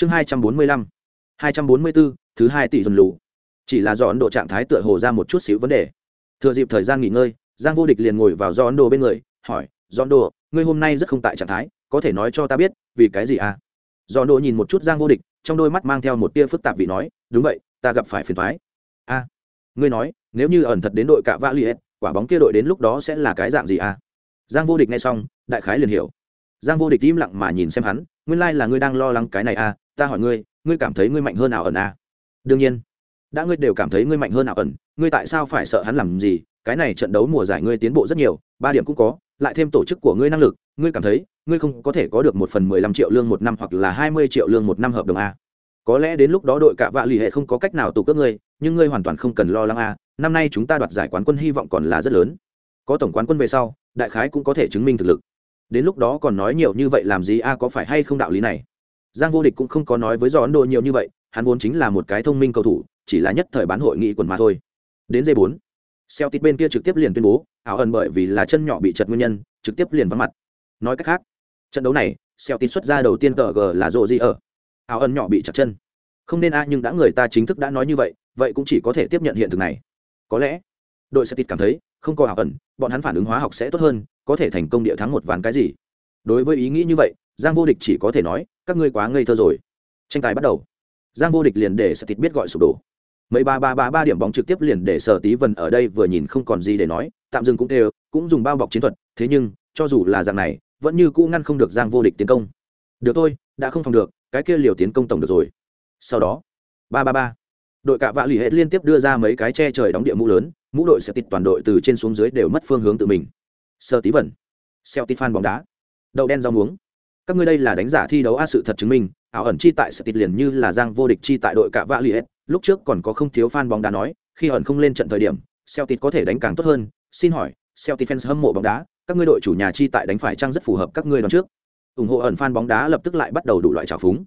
chương hai trăm bốn mươi lăm. hai trăm bốn mươi bốn thứ hai tỷ dồn lù. Chỉ là do ấn độ trạng thái tựa hồ ra một chút xíu vấn đề. Thừa dịp thời gian nghỉ ngơi, giang vô địch liền ngồi vào do ấn độ bên người, hỏi do ấn độ ngươi hôm nay rất không tại trạng thái, có thể nói cho ta biết, vì cái gì à? Do ấn độ nhìn một chút giang vô địch, trong đôi mắt mang theo một tia phức tạp vị nói, đúng vậy, ta gặp phải phiền thoái a, ngươi nói, nếu như ẩn thật đến đội cạ vã liệt quả bóng kia đội đến lúc đó sẽ là cái dạng gì à? Giang vô địch nghe xong, đại khái liền hiểu. Giang vô địch im lặng mà nhìn xem hắn, nguyên lai là ngươi đang lo lắng cái này à ta hỏi ngươi ngươi cảm thấy ngươi mạnh hơn ảo ẩn à? Đương nhiên. Đã ngươi đều cảm thấy ngươi mạnh hơn ảo ẩn, ngươi tại sao phải sợ hắn làm gì? Cái này trận đấu mùa giải ngươi tiến bộ rất nhiều, ba điểm cũng có, lại thêm tổ chức của ngươi năng lực, ngươi cảm thấy, ngươi không có thể có được một phần mười lăm triệu lương một năm hoặc là hai mươi triệu lương một năm hợp đồng a có lẽ đến lúc đó đội cạ vạ l ì hệ không có cách nào tụ cướp ngươi, nhưng ngươi hoàn toàn không cần lo lắng a năm nay chúng ta đoạt giải quán quân hy vọng còn là rất lớn. Có tổng quán quân về sau, đại khái cũng có thể chứng minh thực lực. Đến lúc đó còn nói nhiều như vậy làm gì a có phải hay không đạo lý này? Giang vô địch cũng không có nói với do ấn độ nhiều như vậy, hắn vốn chính là một cái thông minh cầu thủ, chỉ là nhất thời bán hội nghị quần mà thôi. Đến giây bốn xeo tít bên kia trực tiếp liền tuyên bố, ảo ẩn bởi vì là chân nhỏ bị chật nguyên nhân, trực tiếp liền vắng mặt. Nói cách khác, trận đấu này xeo tít xuất ra đầu tiên tờ g là rộ gì ở. Ảo ẩn nhỏ bị chặt chân. Không nên a nhưng đã người ta chính thức đã nói như vậy vậy cũng chỉ có thể tiếp nhận hiện thực này. Có lẽ, đội sẽ tít cảm thấy, không có ảo ẩn, bọn hắn phản ứng hóa học sẽ tốt hơn, có thể thành công địa thắng một ván cái gì. Đối với ý nghĩ như vậy, giang vô địch chỉ có thể nói các ngươi quá ngây thơ rồi. Tranh tài bắt đầu. Giang vô địch liền để sở tịt biết gọi sụp đổ. Mấy ba ba ba ba điểm bóng trực tiếp liền để sở tí vần ở đây vừa nhìn không còn gì để nói tạm dừng cũng đều cũng dùng bao bọc chiến thuật thế nhưng cho dù là dạng này vẫn như cũ ngăn không được giang vô địch tiến công. Được thôi đã không phòng được cái kia liều tiến công tổng được rồi. Sau đó ba ba ba đội cạ vạ lì hết liên tiếp đưa ra mấy cái che trời đóng địa mũ lớn mũ đội sẽ tịt toàn đội từ trên xuống dưới đều mất phương hướng tự mình. Sơ tí vẩn, xeo tít phan bóng đá. Đậu đen rau muống các ngươi đây là đánh giả thi đấu a sự thật chứng minh, ảo ẩn chi tại sự tịt liền như là giang vô địch chi tại đội cả vạ liệt lúc trước còn có không thiếu fan bóng đá nói, khi ẩn không lên trận thời điểm, Celtic có thể đánh càng tốt hơn. Xin hỏi, Celtic fans hâm mộ bóng đá, các ngươi đội chủ nhà chi tại đánh phải trang rất phù hợp các ngươi đón trước? Ủng hộ ẩn fan bóng đá lập tức lại bắt đầu đủ loại trào phúng.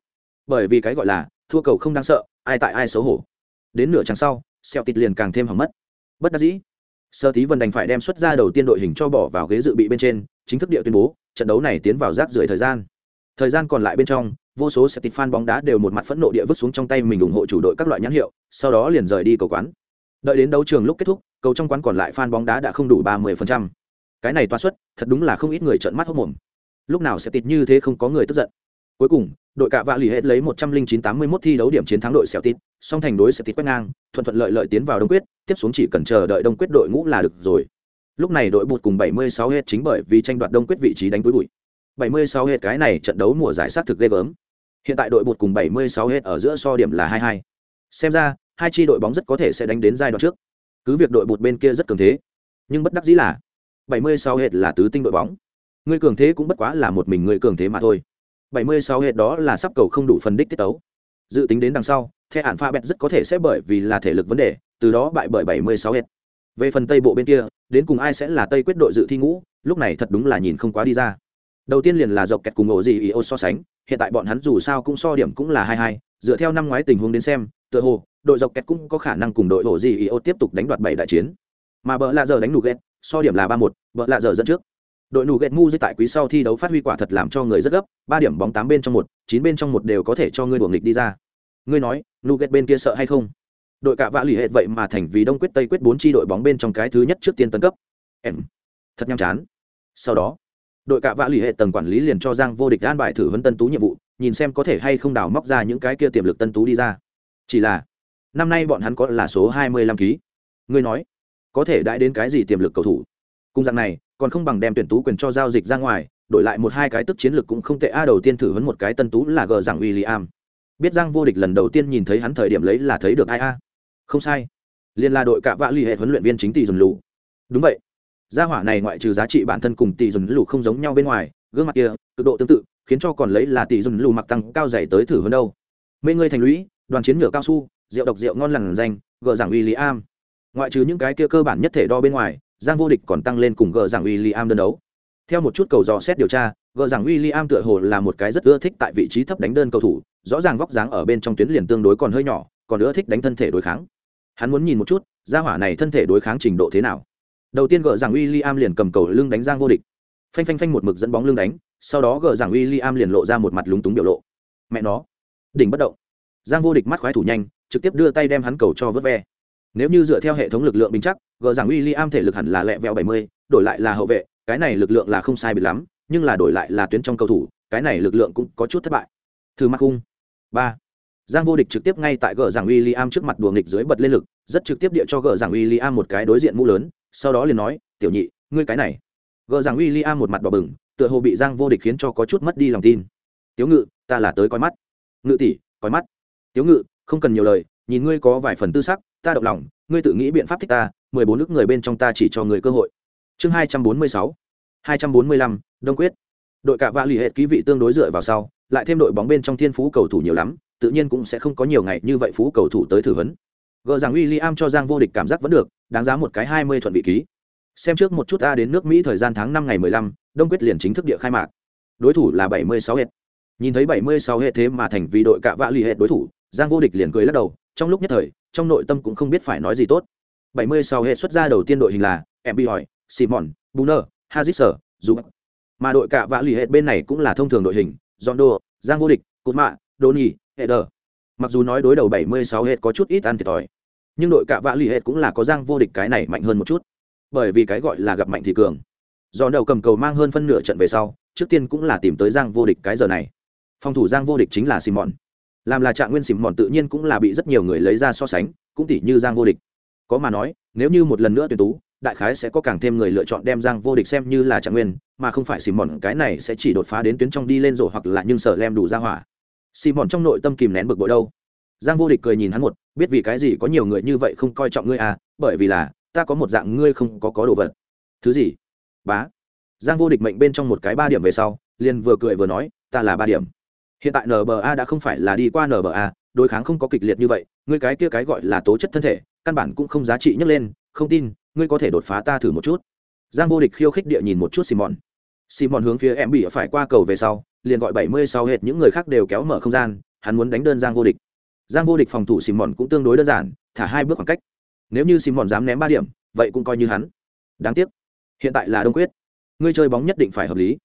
Bởi vì cái gọi là, thua cầu không đáng sợ, ai tại ai xấu hổ. Đến nửa trang sau, Celtic liền càng thêm hỏng mất. Bất đắc dĩ, sơ tí vân đành phải đem xuất ra đầu tiên đội hình cho bỏ vào ghế dự bị bên trên chính thức địa tuyên bố, trận đấu này tiến vào rác rưởi thời gian. Thời gian còn lại bên trong, vô số sẽ tịt fan bóng đá đều một mặt phẫn nộ địa vứt xuống trong tay mình ủng hộ chủ đội các loại nhãn hiệu, sau đó liền rời đi cầu quán. Đợi đến đấu trường lúc kết thúc, cầu trong quán còn lại fan bóng đá đã không đủ ba mươi phần trăm. Cái này toa suất, thật đúng là không ít người trợn mắt hốc mồm lúc nào sẽ tịt như thế không có người tức giận. Cuối cùng, đội cạ vạ lì hết lấy một trăm linh chín tám mươi mốt thi đấu điểm chiến thắng đội xẻo tít song thành đối xẻo tít quét ngang, thuận thuận lợi lợi tiến vào đông quyết, tiếp xuống chỉ cần chờ đợi đông quyết đội ngũ là được rồi lúc này đội bụt cùng bảy mươi sáu hết chính bởi vì tranh đoạt đông quyết vị trí đánh túi bụi 76 hết cái này trận đấu mùa giải sát thực ghê gớm. Hiện tại đội bột cùng 76 hết ở giữa so điểm là 22. Xem ra, hai chi đội bóng rất có thể sẽ đánh đến giai đoạn trước. Cứ việc đội bột bên kia rất cường thế, nhưng bất đắc dĩ là 76 hết là tứ tinh đội bóng. Người cường thế cũng bất quá là một mình người cường thế mà thôi. 76 hết đó là sắp cầu không đủ phần đích tiết tấu. Dự tính đến đằng sau, The Alphabet rất có thể sẽ bởi vì là thể lực vấn đề, từ đó bại bởi 76 hết. Về phần Tây bộ bên kia, đến cùng ai sẽ là Tây quyết đội dự thi ngũ, lúc này thật đúng là nhìn không quá đi ra. Đầu tiên liền là dọc kẹt cùng ổ gì ý ô so sánh hiện tại bọn hắn dù sao cũng so điểm cũng là hai hai dựa theo năm ngoái tình huống đến xem tựa hồ đội dọc kẹt cũng có khả năng cùng đội ổ gì ý ô tiếp tục đánh đoạt bảy đại chiến. Mà bờ lạ giờ đánh nụ ghét so điểm là ba một bờ lạ giờ dẫn trước. Đội nụ ghét mu dưới tại quý sau thi đấu phát huy quả thật làm cho người rất gấp ba điểm bóng tám bên trong một chín bên trong một đều có thể cho ngươi đuổi nghịch đi ra. Ngươi nói nụ ghét bên kia sợ hay không? Đội cả vạ lì hệ vậy mà thành vì đông quyết tây quyết bốn chi đội bóng bên trong cái thứ nhất trước tiên tấn cấp. Em, thật nhăm chán. Sau đó, đội cạ vạ lì hệ tầng quản lý liền cho giang vô địch an bài thử vấn tân tú nhiệm vụ, nhìn xem có thể hay không đào móc ra những cái kia tiềm lực tân tú đi ra. Chỉ là, năm nay bọn hắn có là số hai mươi lăm ký. Ngươi nói, có thể đãi đến cái gì tiềm lực cầu thủ? Cung dạng này, còn không bằng đem tuyển tú quyền cho giao dịch ra ngoài, đổi lại một hai cái tức chiến lược cũng không tệ. A đầu tiên thử vấn một cái tân tú là gờ rằng William. biết giang vô địch lần đầu tiên nhìn thấy hắn thời điểm lấy là thấy được ai a? Không sai. Liên là đội cạ vạ l ì hệ huấn luyện viên chính tỷ dùn lù. Đúng vậy. Gia hỏa này ngoại trừ giá trị bản thân cùng tỷ dùn lù không giống nhau bên ngoài, gương mặt kia, cực độ tương tự, khiến cho còn lấy là tỷ dùn lù mặc tăng cao dày tới thử hơn đâu. Mê ngươi thành lũy, đoàn chiến nhựa cao su, rượu độc rượu ngon lằn danh, gờ giảng uy lý am ngoại trừ những cái kia cơ bản nhất thể đo bên ngoài, giang vô địch còn tăng lên cùng gờ giảng uy lý am đơn đấu. Theo một chút cầu dò xét điều tra, gờ giảng uy lý am tựa hồ là một cái rất ưa thích tại vị trí thấp đánh đơn cầu thủ, rõ ràng vóc dáng ở bên trong tuyến liền tương đối còn hơi nhỏ, còn ưa thích đánh thân thể đối kháng hắn muốn nhìn một chút, gia hỏa này thân thể đối kháng trình độ thế nào. Đầu tiên gỡ rằng William liền cầm cầu lưng đánh giang vô địch. Phanh phanh phanh một mực dẫn bóng lưng đánh, sau đó gỡ rằng William liền lộ ra một mặt lúng túng biểu lộ. Mẹ nó, đỉnh bất động. Giang vô địch mắt khoái thủ nhanh, trực tiếp đưa tay đem hắn cầu cho vớt ve. Nếu như dựa theo hệ thống lực lượng bình chắc, gỡ rằng w i am thể lực hẳn là lẹ vẹo bảy mươi, đổi lại là hậu vệ, cái này lực lượng là không sai biệt lắm, nhưng là đổi lại là tuyến trong cầu thủ, cái này lực lượng cũng có chút thất bại. Thư mắc cung. Ba giang vô địch trực tiếp ngay tại gờ giảng William trước mặt đùa nghịch dưới bật lên lực, rất trực tiếp địa cho gờ giảng William một cái đối diện mũ lớn, sau đó liền nói, tiểu nhị, ngươi cái này. Gờ giảng William một mặt đỏ bừng, tựa hồ bị giang vô địch khiến cho có chút mất đi lòng tin. Tiểu ngự, ta là tới coi mắt. Ngự tỷ, coi mắt. Tiểu ngự, không cần nhiều lời, nhìn ngươi có vài phần tư sắc, ta động lòng, ngươi tự nghĩ biện pháp thích ta, mười bốn nước người bên trong ta chỉ cho người cơ hội. Chương hai trăm bốn mươi sáu. Hai trăm bốn mươi lăm, đông quyết. Đội cả vạ lì hệ ký vị tương đối dựa vào sau, lại thêm đội bóng bên trong thiên phú cầu thủ nhiều lắm tự nhiên cũng sẽ không có nhiều ngày như vậy phú cầu thủ tới thử vấn gờ rằng William cho giang vô địch cảm giác vẫn được đáng giá một cái hai mươi thuận vị ký. Xem trước một chút ta đến nước mỹ thời gian tháng năm ngày mười lăm đông quyết liền chính thức địa khai mạc. Đối thủ là bảy mươi sáu nhìn thấy bảy mươi sáu hệ thế mà thành vì đội cạ vạ lì hệt đối thủ giang vô địch liền cười lắc đầu trong lúc nhất thời trong nội tâm cũng không biết phải nói gì tốt. Bảy mươi sáu hệ xuất ra đầu tiên đội hình là em hỏi simon buner hazisser dù mà đội cạ vạ lì hệ bên này cũng là thông thường đội hình Rondo, giang vô địch cụt mạ đô nhi hệ đờ mặc dù nói đối đầu bảy mươi sáu hệ có chút ít ăn thiệt thòi, nhưng đội cạ vạ lì hệ cũng là có giang vô địch cái này mạnh hơn một chút. Bởi vì cái gọi là gặp mạnh thì cường. Do đầu cầm cầu mang hơn phân nửa trận về sau, trước tiên cũng là tìm tới giang vô địch cái giờ này. Phòng thủ giang vô địch chính là simon. Làm là trạng nguyên simon tự nhiên cũng là bị rất nhiều người lấy ra so sánh, cũng tỷ như giang vô địch. Có mà nói, nếu như một lần nữa tuyển tú, đại khái sẽ có càng thêm người lựa chọn đem giang vô địch xem như là trạng nguyên, mà không phải simon, cái này sẽ chỉ đột phá đến tuyến trong đi lên rổ hoặc là nhưng sở lem đủ ra hỏa simon trong nội tâm kìm nén bực bội đâu. Giang vô địch cười nhìn hắn một, biết vì cái gì có nhiều người như vậy không coi trọng ngươi à bởi vì là, ta có một dạng ngươi không có có đồ vật. Thứ gì? Bá. Giang vô địch mệnh bên trong một cái ba điểm về sau, liền vừa cười vừa nói, ta là ba điểm. Hiện tại nba đã không phải là đi qua nba đối kháng không có kịch liệt như vậy, ngươi cái kia cái gọi là tố chất thân thể, căn bản cũng không giá trị nhấc lên, không tin, ngươi có thể đột phá ta thử một chút. Giang vô địch khiêu khích địa nhìn một chút simon simon hướng phía em bị phải qua cầu về sau liền gọi bảy mươi sau hệt những người khác đều kéo mở không gian, hắn muốn đánh đơn giang vô địch. Giang vô địch phòng thủ simon cũng tương đối đơn giản, thả hai bước khoảng cách. Nếu như simon dám ném ba điểm, vậy cũng coi như hắn. Đáng tiếc. Hiện tại là đông quyết. Ngươi chơi bóng nhất định phải hợp lý.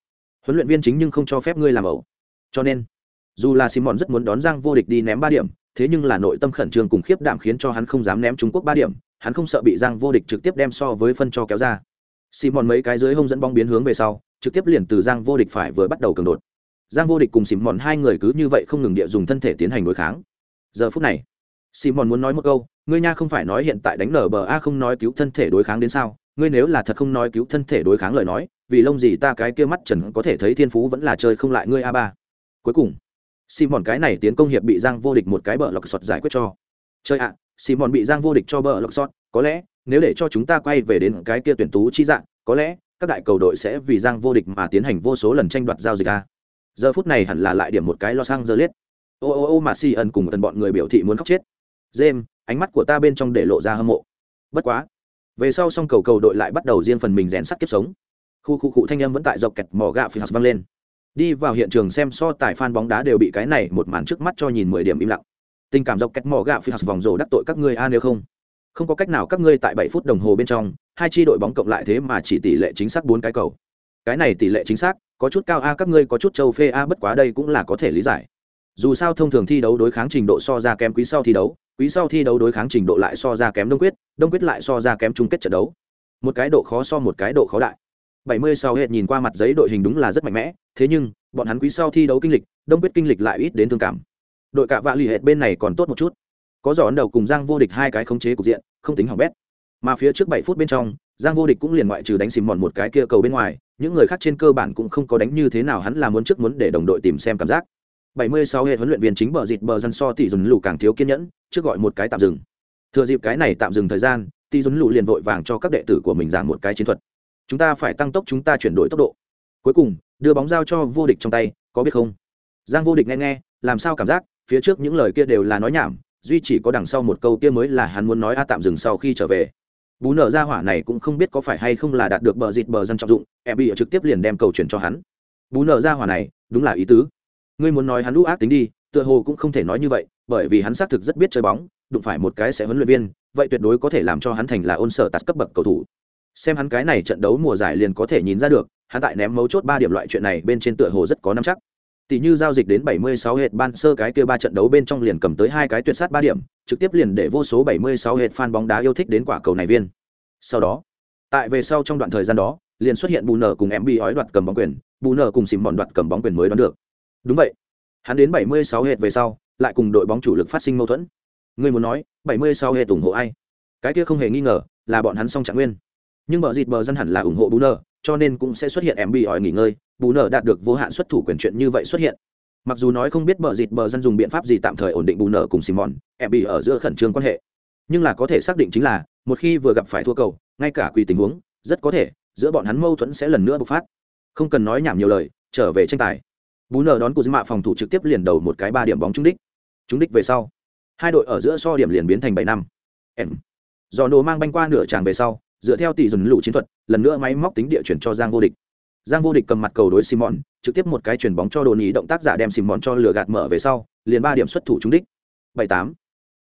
Huấn luyện viên chính nhưng không cho phép ngươi làm ẩu. Cho nên, dù là simon rất muốn đón giang vô địch đi ném ba điểm, thế nhưng là nội tâm khẩn trương cùng khiếp đảm khiến cho hắn không dám ném trung quốc ba điểm, hắn không sợ bị giang vô địch trực tiếp đem so với phân cho kéo ra. Simon mấy cái dưới hông dẫn bóng biến hướng về sau, trực tiếp liền từ giang vô địch phải vừa bắt đầu cường đột giang vô địch cùng simon hai người cứ như vậy không ngừng địa dùng thân thể tiến hành đối kháng. Giờ phút này simon muốn nói một câu ngươi nha không phải nói hiện tại đánh nở bờ a không nói cứu thân thể đối kháng đến sao? Ngươi nếu là thật không nói cứu thân thể đối kháng lời nói vì lông gì ta cái kia mắt trần có thể thấy thiên phú vẫn là chơi không lại ngươi a ba? Cuối cùng simon cái này tiến công hiệp bị giang vô địch một cái bờ lọc sọt giải quyết cho. Chơi ạ à, mòn bị giang vô địch cho bờ lọc sọt có lẽ nếu để cho chúng ta quay về đến cái kia tuyển tú chi dạng có lẽ các đại cầu đội sẽ vì giang vô địch mà tiến hành vô số lần tranh đoạt giao dịch a giờ phút này hẳn là lại điểm một cái lo sang giờ liết ô ô ô mà si ẩn cùng tần bọn người biểu thị muốn khóc chết. James, ánh mắt của ta bên trong để lộ ra hâm mộ. Bất quá. Về sau xong cầu cầu đội lại bắt đầu riêng phần mình rèn sắt kiếp sống. Khu khu cụ thanh âm vẫn tại dọc kẹt mỏ gạo phi hạt văng lên. Đi vào hiện trường xem so tài fan bóng đá đều bị cái này một màn trước mắt cho nhìn mười điểm im lặng. Tình cảm dọc kẹt mỏ gạo phi hạt vòng rổ đắc tội các ngươi a nếu không. Không có cách nào các ngươi tại bảy phút đồng hồ bên trong hai chi đội bóng cộng lại thế mà chỉ tỷ lệ chính xác bốn cái cầu. Cái này tỷ lệ chính xác có chút cao a, các ngươi có chút châu phê a, bất quá đây cũng là có thể lý giải. Dù sao thông thường thi đấu đối kháng trình độ so ra kém quý sau thi đấu, quý sau thi đấu đối kháng trình độ lại so ra kém đông quyết đông quyết lại so ra kém chung kết trận đấu. Một cái độ khó so một cái độ khó đại. 70 sau hệt nhìn qua mặt giấy đội hình đúng là rất mạnh mẽ, thế nhưng, bọn hắn quý sau thi đấu kinh lịch, đông quyết kinh lịch lại ít đến thương cảm. Đội cả vạ lì hệt bên này còn tốt một chút. Có giỏ ấn đầu cùng giang vô địch hai cái khống chế cục diện, không tính hỏng bét. Mà phía trước bảy phút bên trong, giang vô địch cũng liền ngoại trừ đánh xìm mòn một cái kia cầu bên ngoài những người khác trên cơ bản cũng không có đánh như thế nào, hắn là muốn trước muốn để đồng đội tìm xem cảm giác. 76 hệ huấn luyện viên chính bờ dịt bờ dân so tỷ dùn lù càng thiếu kiên nhẫn, trước gọi một cái tạm dừng. Thừa dịp cái này tạm dừng thời gian, tỷ dùn lù liền vội vàng cho các đệ tử của mình giảng một cái chiến thuật. Chúng ta phải tăng tốc chúng ta chuyển đổi tốc độ. Cuối cùng, đưa bóng giao cho vô địch trong tay, có biết không? Giang vô địch nghe nghe, làm sao cảm giác, phía trước những lời kia đều là nói nhảm, duy chỉ có đằng sau một câu kia mới là hắn muốn nói a tạm dừng sau khi trở về bú nở ra hỏa này cũng không biết có phải hay không là đạt được bờ dịt bờ dân trọng dụng e bị trực tiếp liền đem cầu chuyển cho hắn. Bú nở ra hỏa này, đúng là ý tứ. Ngươi muốn nói hắn lũ ác tính đi, tựa hồ cũng không thể nói như vậy, bởi vì hắn xác thực rất biết chơi bóng, đụng phải một cái sẽ huấn luyện viên, vậy tuyệt đối có thể làm cho hắn thành là ôn sở tạt cấp bậc cầu thủ. Xem hắn cái này trận đấu mùa giải liền có thể nhìn ra được, hắn tại ném mấu chốt ba điểm loại chuyện này bên trên tựa hồ rất có năm chắc. Tỷ như giao dịch đến 76 hệt ban sơ cái kia ba trận đấu bên trong liền cầm tới hai cái tuyệt sát ba điểm, trực tiếp liền để vô số 76 hệt fan bóng đá yêu thích đến quả cầu này viên. Sau đó, tại về sau trong đoạn thời gian đó, liền xuất hiện bù nở cùng em bị ói đoạt cầm bóng quyền, bù nở cùng xỉm bọn đoạt cầm bóng quyền mới đoán được. Đúng vậy. Hắn đến 76 hệt về sau, lại cùng đội bóng chủ lực phát sinh mâu thuẫn. Người muốn nói, 76 hệt ủng hộ ai? Cái kia không hề nghi ngờ, là bọn hắn song trạng nguyên. Nhưng bờ dịt bờ dân hẳn là ủng hộ bù nở, cho nên cũng sẽ xuất hiện em bị hỏi nghỉ ngơi, bù nở đạt được vô hạn xuất thủ quyền chuyện như vậy xuất hiện. Mặc dù nói không biết bờ dịt bờ dân dùng biện pháp gì tạm thời ổn định bù nở cùng simon em bị ở giữa khẩn trương quan hệ. Nhưng là có thể xác định chính là một khi vừa gặp phải thua cầu ngay cả quỳ tình huống rất có thể giữa bọn hắn mâu thuẫn sẽ lần nữa bộc phát. Không cần nói nhảm nhiều lời trở về tranh tài. Bù nở đón mạ phòng thủ trực tiếp liền đầu một cái ba điểm bóng trúng đích. Trúng đích về sau hai đội ở giữa so điểm liền biến thành bảy năm. Em. Do nổ mang banh qua nửa tràng về sau dựa theo tỷ dần lũ chiến thuật lần nữa máy móc tính địa chuyển cho giang vô địch. Giang vô địch cầm mặt cầu đối simon trực tiếp một cái chuyền bóng cho đồ ý động tác giả đem simon cho lửa gạt mở về sau liền ba điểm xuất thủ trúng đích. Bảy tám.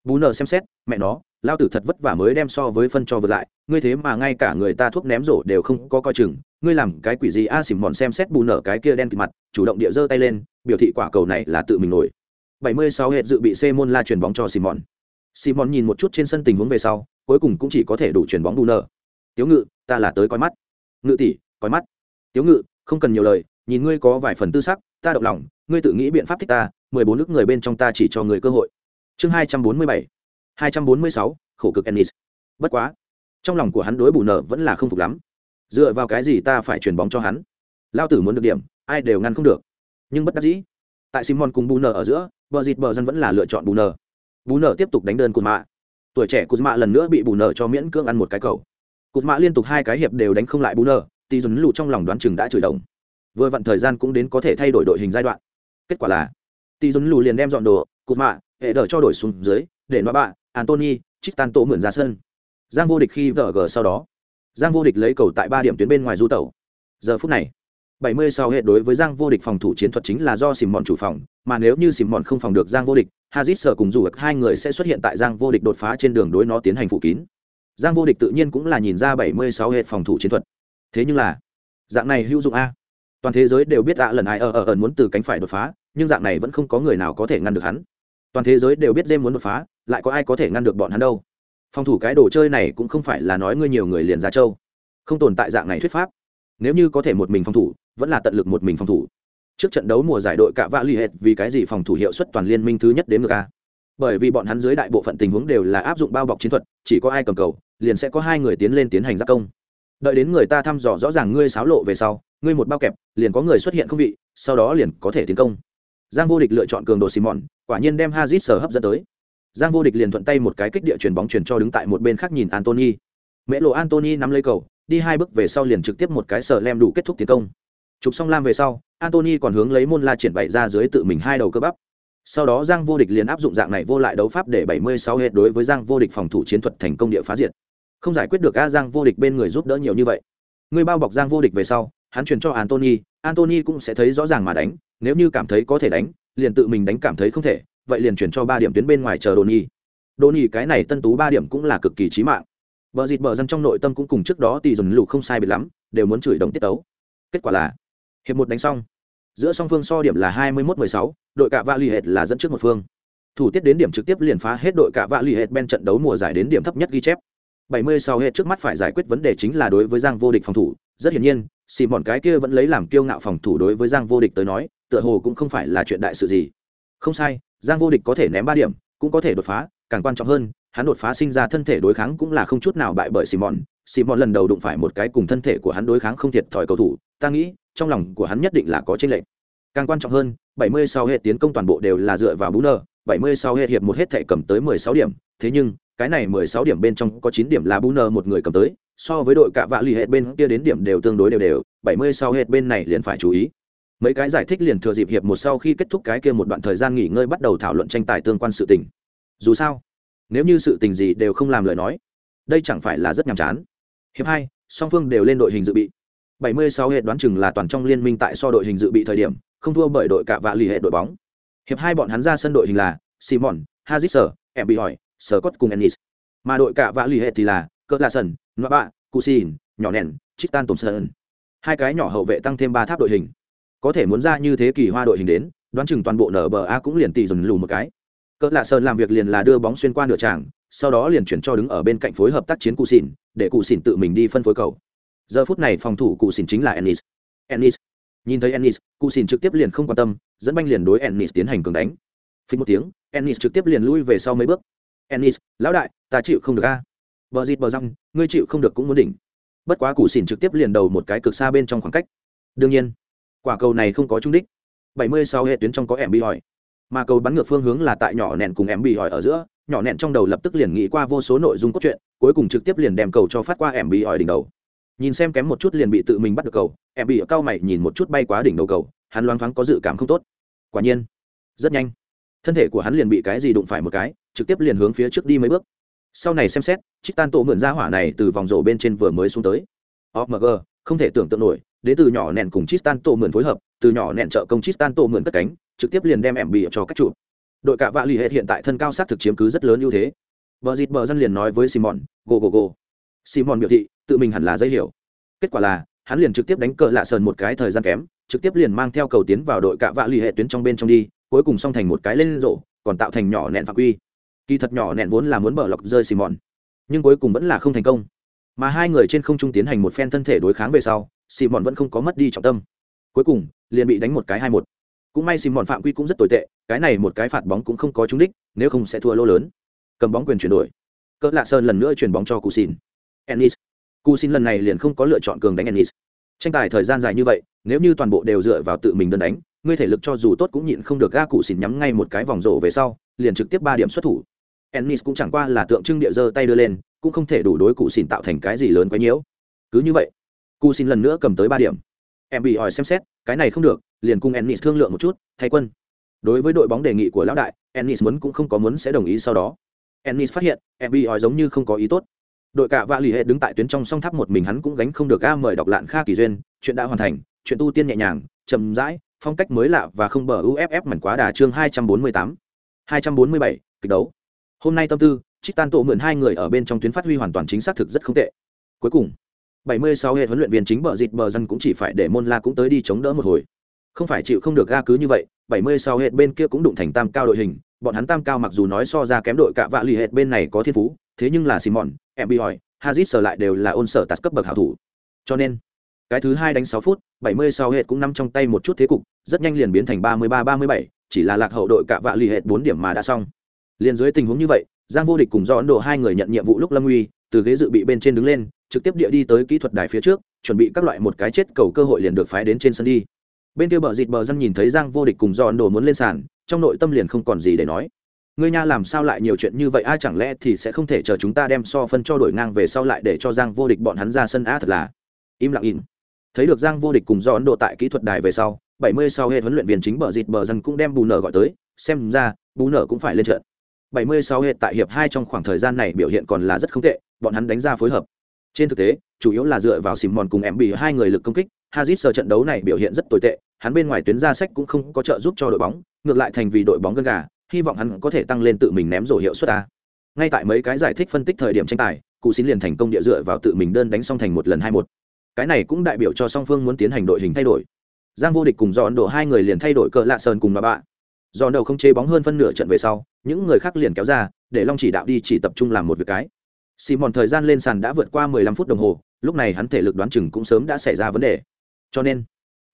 Bù nờ xem xét mẹ nó lao tử thật vất vả mới đem so với phân cho vượt lại ngươi thế mà ngay cả người ta thuốc ném rổ đều không có coi chừng ngươi làm cái quỷ gì a? À, xỉm mòn xem xét bù nở cái kia đen kịt mặt chủ động địa giơ tay lên biểu thị quả cầu này là tự mình nổi. 76 hệ dự bị c môn la chuyền bóng cho simon. Simon nhìn một chút trên sân tình huống về sau cuối cùng cũng chỉ có thể đủ chuyền bóng bù nở tiếu ngự, ta là tới coi mắt. Ngự tỷ, coi mắt. Tiếu ngự, không cần nhiều lời, nhìn ngươi có vài phần tư sắc, ta động lòng, ngươi tự nghĩ biện pháp thích ta, mười bốn nước người bên trong ta chỉ cho người cơ hội. Chương hai trăm bốn mươi bảy, hai trăm bốn mươi sáu, khổ cực ennis. Bất quá, trong lòng của hắn đối bù nợ vẫn là không phục lắm. Dựa vào cái gì ta phải chuyền bóng cho hắn? Lao tử muốn được điểm, ai đều ngăn không được. Nhưng bất đắc dĩ, tại simon cùng bù nợ ở giữa, bờ dịt bờ dân vẫn là lựa chọn bù nợ. Bù nợ tiếp tục đánh đơn cụt mạ tuổi trẻ cụt mạ lần nữa bị bù nợ cho miễn cưỡng ăn một cái cầu cụt mạ liên tục hai cái hiệp đều đánh không lại bú nở tì dùn lụ trong lòng đoán chừng đã chửi đồng. Vừa vặn thời gian cũng đến có thể thay đổi đội hình giai đoạn. Kết quả là tì dùn lụ liền đem dọn đồ cụt mạ hệ đỡ cho đổi xuống dưới để nói bạ antony tristan tổ mượn ra sân. Giang vô địch khi vờ g sau đó giang vô địch lấy cầu tại ba điểm tuyến bên ngoài du tàu giờ phút này 70 sau hệ đối với Giang vô địch phòng thủ chiến thuật chính là do xỉm Mọn chủ phòng, mà nếu như xỉm Mọn không phòng được Giang vô địch, Hazit sở cùng dù hai người sẽ xuất hiện tại Giang vô địch đột phá trên đường đối nó tiến hành phủ kín. Giang vô địch tự nhiên cũng là nhìn ra 76 hệ phòng thủ chiến thuật. Thế nhưng là, dạng này hữu dụng a. Toàn thế giới đều biết ạ lần ai ở ở ẩn muốn từ cánh phải đột phá, nhưng dạng này vẫn không có người nào có thể ngăn được hắn. Toàn thế giới đều biết dê muốn đột phá, lại có ai có thể ngăn được bọn hắn đâu? Phòng thủ cái đồ chơi này cũng không phải là nói ngươi nhiều người liền ra châu. Không tồn tại dạng này thuyết pháp. Nếu như có thể một mình phòng thủ, vẫn là tận lực một mình phòng thủ. Trước trận đấu mùa giải đội cả vạ l ì hệt vì cái gì phòng thủ hiệu suất toàn liên minh thứ nhất đến ngược a? Bởi vì bọn hắn dưới đại bộ phận tình huống đều là áp dụng bao bọc chiến thuật, chỉ có ai cầm cầu liền sẽ có hai người tiến lên tiến hành giác công. Đợi đến người ta thăm dò rõ ràng ngươi xáo lộ về sau, ngươi một bao kẹp, liền có người xuất hiện không vị, sau đó liền có thể tiến công. Giang vô địch lựa chọn cường độ simon quả nhiên đem hazit sở hấp dẫn tới. Giang vô địch liền thuận tay một cái kích địa chuyền bóng chuyền cho đứng tại một bên khác nhìn antony mễ lộ antony nắm lấy cầu, đi hai bước về sau liền trực tiếp một cái sờ lem đủ kết thúc tiến công. Chụp xong lam về sau antony còn hướng lấy môn la triển bày ra dưới tự mình hai đầu cơ bắp sau đó giang vô địch liền áp dụng dạng này vô lại đấu pháp để 76 hết đối với giang vô địch phòng thủ chiến thuật thành công địa phá diệt. Không giải quyết được a giang vô địch bên người giúp đỡ nhiều như vậy. Người bao bọc giang vô địch về sau, hắn truyền cho antony antony cũng sẽ thấy rõ ràng mà đánh, nếu như cảm thấy có thể đánh, liền tự mình đánh cảm thấy không thể, vậy liền chuyển cho ba điểm tuyến bên ngoài chờ đồn nhi đồn nhi cái này tân tú ba điểm cũng là cực kỳ trí mạng. Bờ dịt bờ dân trong nội tâm cũng cùng trước đó tỷ dồn lù không sai biệt lắm, đều muốn chửi đồng tiết tấu. Kết quả là, hiệp một đánh xong giữa song phương so điểm là hai mươi mốt mười sáu đội cạ vạ l ì hệt là dẫn trước một phương. Thủ tiết đến điểm trực tiếp liền phá hết đội cạ vạ l ì hệt bên trận đấu mùa giải đến điểm thấp nhất ghi chép. 70 sau hết trước mắt phải giải quyết vấn đề chính là đối với Giang vô địch phòng thủ, rất hiển nhiên, xì mòn cái kia vẫn lấy làm kiêu ngạo phòng thủ đối với Giang vô địch tới nói, tựa hồ cũng không phải là chuyện đại sự gì. Không sai, Giang vô địch có thể ném 3 điểm, cũng có thể đột phá, càng quan trọng hơn, hắn đột phá sinh ra thân thể đối kháng cũng là không chút nào bại bởi xì mòn lần đầu đụng phải một cái cùng thân thể của hắn đối kháng không thiệt thòi cầu thủ, ta nghĩ, trong lòng của hắn nhất định là có chênh lệch. Càng quan trọng hơn, 70 sau hệ tiến công toàn bộ đều là dựa vào Buna, 70 sau hệ hiệp một hết thể cầm tới 16 điểm, thế nhưng, cái này 16 điểm bên trong có 9 điểm là Buna một người cầm tới, so với đội cạ vạ lì hệ bên kia đến điểm đều tương đối đều đều, 70 sau bên này liền phải chú ý. Mấy cái giải thích liền thừa dịp hiệp một sau khi kết thúc cái kia một đoạn thời gian nghỉ ngơi bắt đầu thảo luận tranh tài tương quan sự tình. Dù sao, nếu như sự tình gì đều không làm lời nói, đây chẳng phải là rất nhàm chán. Hiệp 2, song phương đều lên đội hình dự bị. 76 hệ đoán chừng là toàn trong liên minh tại so đội hình dự bị thời điểm, không thua bởi đội cạ vạ lì hệ đội bóng. Hiệp hai bọn hắn ra sân đội hình là Simon, Hazard, Embi hỏi, Scott cùng Ennis. Mà đội cả vạ lì hệ thì là Cỡ Lạ Sần, Cusin, nhỏ nền, Tristan Thompson. Hai cái nhỏ hậu vệ tăng thêm ba tháp đội hình. có thể muốn ra như thế kỳ hoa đội hình đến đoán chừng toàn bộ nba cũng liền tỷ dần lù một cái cỡ lạ sơn làm việc liền là đưa bóng xuyên qua nửa tràng sau đó liền chuyển cho đứng ở bên cạnh phối hợp tác chiến cụ xỉn để cụ xỉn tự mình đi phân phối cầu giờ phút này phòng thủ cụ xỉn chính là ennis. Ennis. Nhìn thấy ennis, cụ xỉn trực tiếp liền không quan tâm, dẫn banh liền đối ennis tiến hành cường đánh. Phí một tiếng, ennis trực tiếp liền lui về sau mấy bước. Ennis, lão đại, ta chịu không được a. Vợ dịt bờ răng, ngươi chịu không được cũng muốn đỉnh. Bất quá cụ xỉn trực tiếp liền đầu một cái cực xa bên trong khoảng cách. Đương nhiên, quả cầu này không có trung đích. 76 hệ tuyến trong có em bị hỏi. Mà cầu bắn ngược phương hướng là tại nhỏ nẹn cùng em bị hỏi ở giữa, nhỏ nẹn trong đầu lập tức liền nghĩ qua vô số nội dung cốt truyện, cuối cùng trực tiếp liền đem cầu cho phát qua em bị hỏi đỉnh đầu nhìn xem kém một chút liền bị tự mình bắt được cầu em bị cao mày nhìn một chút bay quá đỉnh đầu cầu hắn loáng thoáng có dự cảm không tốt quả nhiên rất nhanh thân thể của hắn liền bị cái gì đụng phải một cái trực tiếp liền hướng phía trước đi mấy bước sau này xem xét trích tan tổ mượn ra hỏa này từ vòng rổ bên trên vừa mới xuống tới omg không thể tưởng tượng nổi đến từ nhỏ nẹn cùng Tristan tổ mượn phối hợp, từ nhỏ nẹn trợ công Tristan tổ mượn cất cánh, trực tiếp liền đem em bị cho các chủ. Đội cả vạ lì hệ hiện tại thân cao sát thực chiếm cứ rất lớn ưu thế. Bờ dịt bờ dân liền nói với Simon, go go go. Simon biểu thị, tự mình hẳn là dễ hiểu. Kết quả là, hắn liền trực tiếp đánh cờ lạ sờn một cái thời gian kém, trực tiếp liền mang theo cầu tiến vào đội cạ vạ lì hệ tuyến trong bên trong đi, cuối cùng xong thành một cái lên rổ, còn tạo thành nhỏ nẹn phạm quy. Kỳ thật nhỏ nẹn vốn là muốn mở lọc rơi xì mòn, nhưng cuối cùng vẫn là không thành công. Mà hai người trên không trung tiến hành một phen thân thể đối kháng về sau, xì mòn vẫn không có mất đi trọng tâm cuối cùng liền bị đánh một cái hai một cũng may xì mòn phạm quy cũng rất tồi tệ cái này một cái phạt bóng cũng không có trúng đích nếu không sẽ thua lô lớn cầm bóng quyền chuyển đổi cỡ lạ sơn lần nữa chuyển bóng cho cụ xìn. ennis cụ xin lần này liền không có lựa chọn cường đánh ennis. Tranh tài thời gian dài như vậy, nếu như toàn bộ đều dựa vào tự mình đơn đánh, ngươi thể lực cho dù tốt cũng nhịn không được ga cụ xin nhắm ngay một cái vòng rổ về sau, liền trực tiếp ba điểm xuất thủ. Ennis cũng chẳng qua là tượng trưng địa dơ tay đưa lên, cũng không thể đủ đối cụ xin tạo thành cái gì lớn quá nhiễu. Cứ như vậy cụ xin lần nữa cầm tới ba điểm. Em bị hỏi xem xét, cái này không được, liền cùng ennis thương lượng một chút, thay quân. Đối với đội bóng đề nghị của lão đại, ennis muốn cũng không có muốn sẽ đồng ý sau đó. Ennis phát hiện, em bị hỏi giống như không có ý tốt đội cả vạ lì hệ đứng tại tuyến trong song tháp một mình hắn cũng gánh không được a mời đọc lạn kha kỳ duyên, chuyện đã hoàn thành, chuyện tu tiên nhẹ nhàng, chậm rãi, phong cách mới lạ và không bờ uff mảnh quá đà chương hai trăm bốn mươi tám, hai trăm bốn mươi bảy, kịch đấu. Hôm nay tâm tư, trích tan tổ mượn hai người ở bên trong tuyến phát huy hoàn toàn chính xác thực rất không tệ. Cuối cùng 76 hệ huấn luyện viên chính bờ dịt bờ dân cũng chỉ phải để môn la cũng tới đi chống đỡ một hồi. Không phải chịu không được ga cứ như vậy 76 hệ bên kia cũng đụng thành tam cao đội hình, bọn hắn tam cao mặc dù nói so ra kém đội cả vạ lì hệ bên này có thiên phú, thế nhưng là simon em bị hỏi hazit sở lại đều là ôn sở tạt cấp bậc hảo thủ. Cho nên cái thứ hai đánh sáu phút bảy mươi sau hệt cũng nằm trong tay một chút thế cục rất nhanh liền biến thành 33-37, chỉ là lạc hậu đội cả vạ lì hệt bốn điểm mà đã xong. Liền dưới tình huống như vậy giang vô địch cùng do ấn độ hai người nhận nhiệm vụ lúc lâm uy từ ghế dự bị bên trên đứng lên trực tiếp địa đi tới kỹ thuật đài phía trước chuẩn bị các loại một cái chết cầu cơ hội liền được phái đến trên sân đi. Bên kia bờ dịt bờ dân nhìn thấy giang vô địch cùng do ấn độ muốn lên sàn trong nội tâm liền không còn gì để nói ngươi nha làm sao lại nhiều chuyện như vậy? Ai chẳng lẽ thì sẽ không thể chờ chúng ta đem so phân cho đổi ngang về sau lại để cho giang vô địch bọn hắn ra sân? A thật là im lặng im. Thấy được giang vô địch cùng do ấn độ tại kỹ thuật đài về sau bảy mươi sau hệ huấn luyện viên chính bờ dịt bờ dân cũng đem bù nở gọi tới. Xem ra bù nở cũng phải lên trận. 76 hệ tại hiệp 2 trong khoảng thời gian này biểu hiện còn là rất không tệ, bọn hắn đánh ra phối hợp. Trên thực tế, chủ yếu là dựa vào Simon cùng em bị hai người lực công kích, Hazard sơ trận đấu này biểu hiện rất tồi tệ, hắn bên ngoài tuyến ra sách cũng không có trợ giúp cho đội bóng, ngược lại thành vì đội bóng gân gà, hy vọng hắn có thể tăng lên tự mình ném rổ hiệu suất a. Ngay tại mấy cái giải thích phân tích thời điểm tranh tài, cụ xin liền thành công địa dựa vào tự mình đơn đánh xong thành một lần hai một. Cái này cũng đại biểu cho song phương muốn tiến hành đội hình thay đổi. Giang vô địch cùng Dọn đồ hai người liền thay đổi cờ lạ sơn cùng mà bạn Dọn đầu không chế bóng hơn phân nửa trận về sau những người khác liền kéo ra để long chỉ đạo đi chỉ tập trung làm một việc cái simon thời gian lên sàn đã vượt qua 15 phút đồng hồ lúc này hắn thể lực đoán chừng cũng sớm đã xảy ra vấn đề cho nên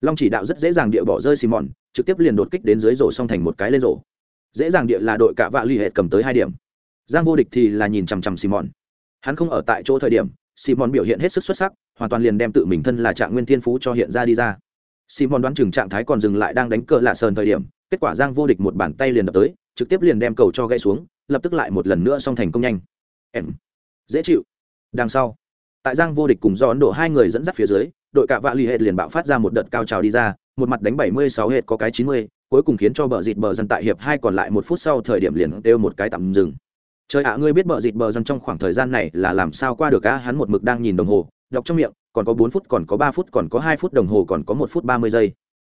long chỉ đạo rất dễ dàng địa bỏ rơi simon trực tiếp liền đột kích đến dưới rổ xong thành một cái lên rổ dễ dàng địa là đội cả vạ l ì hệ cầm tới hai điểm. Giang vô địch thì là nhìn chằm chằm simon. Hắn không ở tại chỗ thời điểm, simon biểu hiện hết sức xuất sắc, hoàn toàn liền đem tự mình thân là trạng nguyên thiên phú cho hiện ra đi ra. Simon đoán chừng trạng thái còn dừng lại đang đánh cờ lạ sờn thời điểm, kết quả giang vô địch một bàn tay liền đập tới, trực tiếp liền đem cầu cho gãy xuống, lập tức lại một lần nữa xong thành công nhanh. Em. Dễ chịu. Đằng sau. Tại giang vô địch cùng do ấn độ hai người dẫn dắt phía dưới, đội cạ vạ l ì hệ liền bạo phát ra một đợt cao trào đi ra, một mặt đánh bảy mươi sáu hệ có cái chín mươi cuối cùng khiến cho bờ dịt bờ dân tại hiệp hai còn lại một phút sau thời điểm liền đeo một cái tạm dừng. Trời ạ, ngươi biết bờ dịt bờ dân trong khoảng thời gian này là làm sao qua được á? Hắn một mực đang nhìn đồng hồ, đọc trong miệng, còn có bốn phút, còn có ba phút, còn có hai phút đồng hồ, còn có một phút ba mươi giây.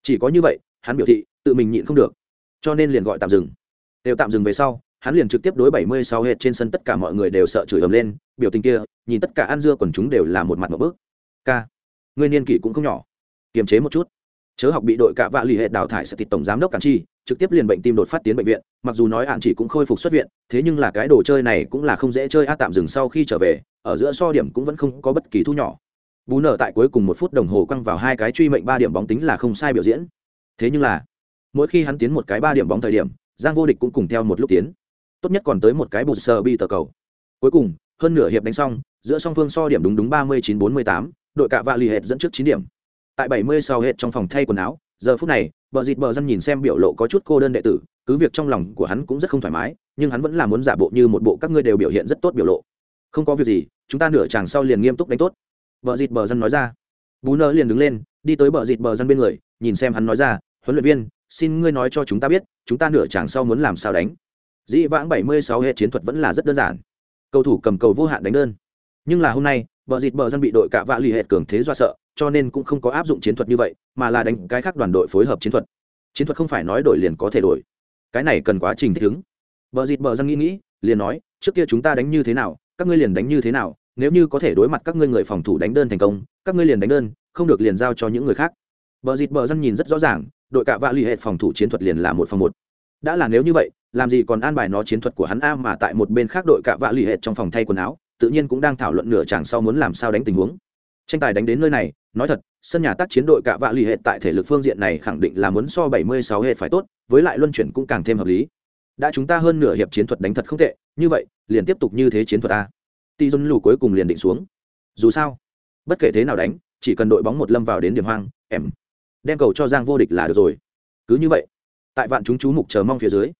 Chỉ có như vậy, hắn biểu thị, tự mình nhịn không được. Cho nên liền gọi tạm dừng. Đều tạm dừng về sau, hắn liền trực tiếp đối bảy mươi sáu hệt trên sân tất cả mọi người đều sợ chửi ầm lên, biểu tình kia, nhìn tất cả ăn dưa quần chúng đều là một mặt một bước. K người niên kỷ cũng không nhỏ. Kiềm chế một chút chớ học bị đội cạ vạ lì hệ đào thải sẽ tịt tổng giám đốc cản chi, trực tiếp liền bệnh tim đột phát tiến bệnh viện, mặc dù nói hạn chỉ cũng khôi phục xuất viện, thế nhưng là cái đồ chơi này cũng là không dễ chơi a tạm dừng sau khi trở về, ở giữa so điểm cũng vẫn không có bất kỳ thu nhỏ. Bù nở tại cuối cùng một phút đồng hồ quăng vào hai cái truy mệnh ba điểm bóng tính là không sai biểu diễn. Thế nhưng là, mỗi khi hắn tiến một cái ba điểm bóng thời điểm, giang vô địch cũng cùng theo một lúc tiến. Tốt nhất còn tới một cái bụt sờ bi tờ cầu. Cuối cùng, hơn nửa hiệp đánh xong, giữa song phương so điểm đúng đúng ba mươi chín bốn mươi tám, đội cạ vạ lì hệt dẫn trước chín điểm tại bảy mươi sau hết trong phòng thay quần áo, giờ phút này, bờ dịt bờ dân nhìn xem biểu lộ có chút cô đơn đệ tử, cứ việc trong lòng của hắn cũng rất không thoải mái, nhưng hắn vẫn là muốn giả bộ như một bộ các ngươi đều biểu hiện rất tốt biểu lộ. Không có việc gì, chúng ta nửa chàng sau liền nghiêm túc đánh tốt. Bờ dịt bờ dân nói ra. Bú nơ liền đứng lên, đi tới bờ dịt bờ dân bên người, nhìn xem hắn nói ra, huấn luyện viên, xin ngươi nói cho chúng ta biết, chúng ta nửa chàng sau muốn làm sao đánh? Dĩ vãng bảy mươi sáu hệ chiến thuật vẫn là rất đơn giản. Cầu thủ cầm cầu vô hạn đánh đơn. Nhưng là hôm nay, bờ dịt bờ dân bị đội cả vạ lì hệ cường thế do sợ cho nên cũng không có áp dụng chiến thuật như vậy, mà là đánh cái khác đoàn đội phối hợp chiến thuật. Chiến thuật không phải nói đổi liền có thể đổi. Cái này cần quá trình thích ứng. Bờ dịt bờ dân nghĩ nghĩ, liền nói, trước kia chúng ta đánh như thế nào, các ngươi liền đánh như thế nào, nếu như có thể đối mặt các ngươi người phòng thủ đánh đơn thành công, các ngươi liền đánh đơn, không được liền giao cho những người khác. Bờ dịt bờ dân nhìn rất rõ ràng, đội cả vạ l ì hệ phòng thủ chiến thuật liền là một phòng một. Đã là nếu như vậy, làm gì còn an bài nó chiến thuật của hắn a mà tại một bên khác đội cả vạ l ì hệ trong phòng thay quần áo, tự nhiên cũng đang thảo luận nửa chàng sau muốn làm sao đánh tình huống tranh tài đánh đến nơi này, nói thật, sân nhà tác chiến đội cạ vạ l ì hệ tại thể lực phương diện này khẳng định là muốn so 76 hệ phải tốt, với lại luân chuyển cũng càng thêm hợp lý. Đã chúng ta hơn nửa hiệp chiến thuật đánh thật không tệ, như vậy, liền tiếp tục như thế chiến thuật a. Tỷ dân lù cuối cùng liền định xuống. Dù sao, bất kể thế nào đánh, chỉ cần đội bóng một lâm vào đến điểm hoang, em, đem cầu cho giang vô địch là được rồi. Cứ như vậy, tại vạn chúng chú mục chờ mong phía dưới,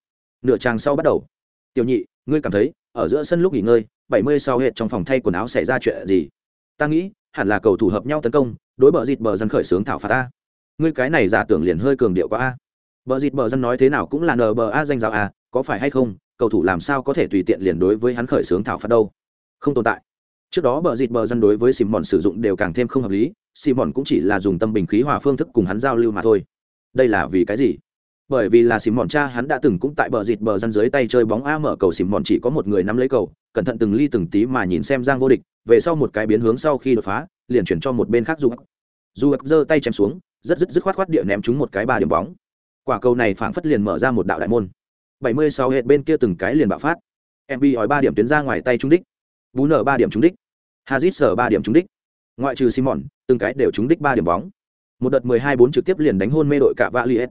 nửa tràng sau bắt đầu. Tiểu nhị, ngươi cảm thấy, ở giữa sân lúc nghỉ ngơi, bảy mươi sau hệ trong phòng thay quần áo xảy ra chuyện gì? Ta nghĩ hẳn là cầu thủ hợp nhau tấn công, đối bờ dịt bờ dân khởi xướng thảo phạt a. ngươi cái này giả tưởng liền hơi cường điệu quá a. Bờ dịt bờ dân nói thế nào cũng là nờ bờ a danh giáo a, có phải hay không, cầu thủ làm sao có thể tùy tiện liền đối với hắn khởi xướng thảo phạt đâu? Không tồn tại. Trước đó bờ dịt bờ dân đối với xìm mòn sử dụng đều càng thêm không hợp lý, simon cũng chỉ là dùng tâm bình khí hòa phương thức cùng hắn giao lưu mà thôi. Đây là vì cái gì? Bởi vì là simon cha hắn đã từng cũng tại bờ dịt bờ dân dưới tay chơi bóng a mở cầu simon chỉ có một người nắm lấy cầu, cẩn thận từng ly từng tí mà nhìn xem giang vô địch về sau một cái biến hướng sau khi đột phá, liền chuyển cho một bên khác du du giơ tay chém xuống, rất dứt dứt khoát khoát địa ném trúng một cái ba điểm bóng. Quả cầu này phảng phất liền mở ra một đạo đại môn. 76 hệt bên kia từng cái liền bạo phát. Mb hỏi ba điểm tuyến ra ngoài tay trúng đích. Bú nở ba điểm trúng đích. Hazit sở ba điểm trúng đích. Ngoại trừ simon, từng cái đều trúng đích ba điểm bóng. Một đợt mười hai bốn trực tiếp liền đánh hôn mê đội cả vạ liệt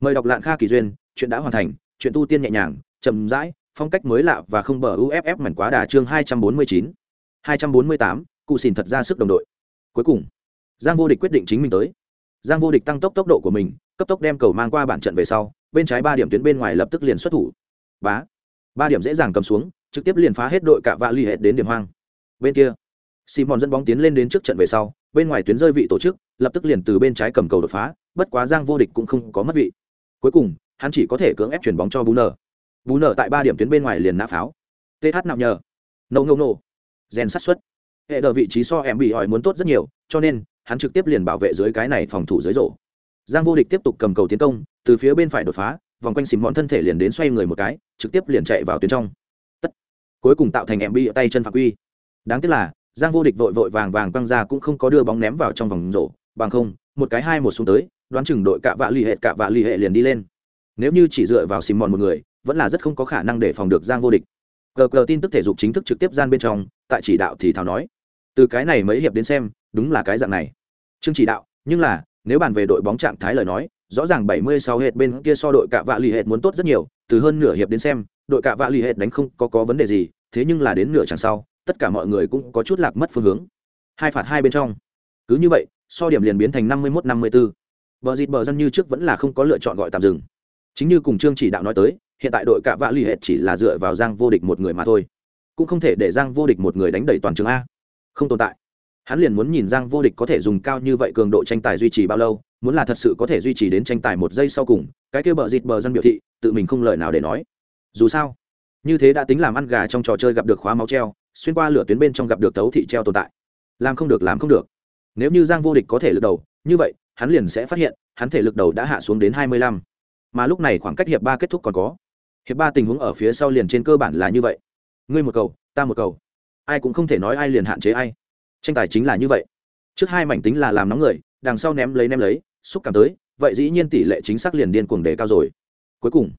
mời đọc lạng kha kỳ duyên, chuyện đã hoàn thành, chuyện tu tiên nhẹ nhàng, chậm rãi, phong cách mới lạ và không bờ uff mảnh quá đà chương hai trăm bốn mươi chín hai trăm bốn mươi tám cụ xỉn thật ra sức đồng đội cuối cùng giang vô địch quyết định chính mình tới giang vô địch tăng tốc tốc độ của mình cấp tốc đem cầu mang qua bản trận về sau bên trái ba điểm tuyến bên ngoài lập tức liền xuất thủ bá ba điểm dễ dàng cầm xuống trực tiếp liền phá hết đội cả vạ l ì đến điểm hoang bên kia Simon dẫn bóng tiến lên đến trước trận về sau, bên ngoài tuyến rơi vị tổ chức, lập tức liền từ bên trái cầm cầu đột phá, bất quá Giang vô địch cũng không có mất vị. Cuối cùng, hắn chỉ có thể cưỡng ép chuyển bóng cho Bú Nở. Bú Nở tại ba điểm tuyến bên ngoài liền nã pháo. TH nào nhờ. Nổ ngô nổ. Gen sát xuất, Hệ đờ vị trí so em bị hỏi muốn tốt rất nhiều, cho nên hắn trực tiếp liền bảo vệ dưới cái này phòng thủ dưới rổ. Giang vô địch tiếp tục cầm cầu tiến công, từ phía bên phải đột phá, vòng quanh xìm mọn thân thể liền đến xoay người một cái, trực tiếp liền chạy vào tuyến trong. Tất. Cuối cùng tạo thành em bị tay chân phạm quy. Đáng tiếc là, giang vô địch vội vội vàng vàng quăng ra cũng không có đưa bóng ném vào trong vòng rổ bằng không một cái hai một xuống tới đoán chừng đội cạ vạ l ì hệ cạ vạ l ì hệ liền đi lên nếu như chỉ dựa vào xìm mòn một người vẫn là rất không có khả năng để phòng được giang vô địch cờ cờ tin tức thể dục chính thức trực tiếp gian bên trong, tại chỉ đạo thì thảo nói. Từ cái này mấy hiệp đến xem, đúng là cái dạng này. Chương chỉ đạo, nhưng là, nếu bàn về đội bóng trạng thái lời nói, rõ ràng 76 hệt bên kia so đội cả vạ lì hệt muốn tốt rất nhiều, từ hơn nửa hiệp đến xem, đội cả vạ lì hệt đánh không có có vấn đề gì, thế nhưng là đến nửa chẳng sau, tất cả mọi người cũng có chút lạc mất phương hướng. Hai phạt hai bên trong. Cứ như vậy, so điểm liền biến thành năm mươi mốt, năm mươi bốn bờ dịt bờ dân như trước vẫn là không có lựa chọn gọi tạm dừng. Chính như cùng trương chỉ đạo nói tới hiện tại đội cạ vạ l ì hệ chỉ là dựa vào giang vô địch một người mà thôi. Cũng không thể để giang vô địch một người đánh đầy toàn trường a. Không tồn tại. Hắn liền muốn nhìn giang vô địch có thể dùng cao như vậy cường độ tranh tài duy trì bao lâu, muốn là thật sự có thể duy trì đến tranh tài một giây sau cùng, cái kia bờ dịt bờ dân biểu thị, tự mình không lời nào để nói. Dù sao, như thế đã tính làm ăn gà trong trò chơi gặp được khóa máu treo, xuyên qua lửa tuyến bên trong gặp được tấu thị treo tồn tại. Làm không được, làm không được. Nếu như giang vô địch có thể lực đầu, như vậy, hắn liền sẽ phát hiện, hắn thể lực đầu đã hạ xuống đến hai mươi lăm. Mà lúc này khoảng cách hiệp ba kết thúc còn có hiệp ba tình huống ở phía sau liền trên cơ bản là như vậy. Ngươi một cầu, ta một cầu. Ai cũng không thể nói ai liền hạn chế ai. Tranh tài chính là như vậy. Trước hai mảnh tính là làm nóng người, đằng sau ném lấy ném lấy, xúc cảm tới, vậy dĩ nhiên tỷ lệ chính xác liền điên cuồng đề cao rồi. Cuối cùng,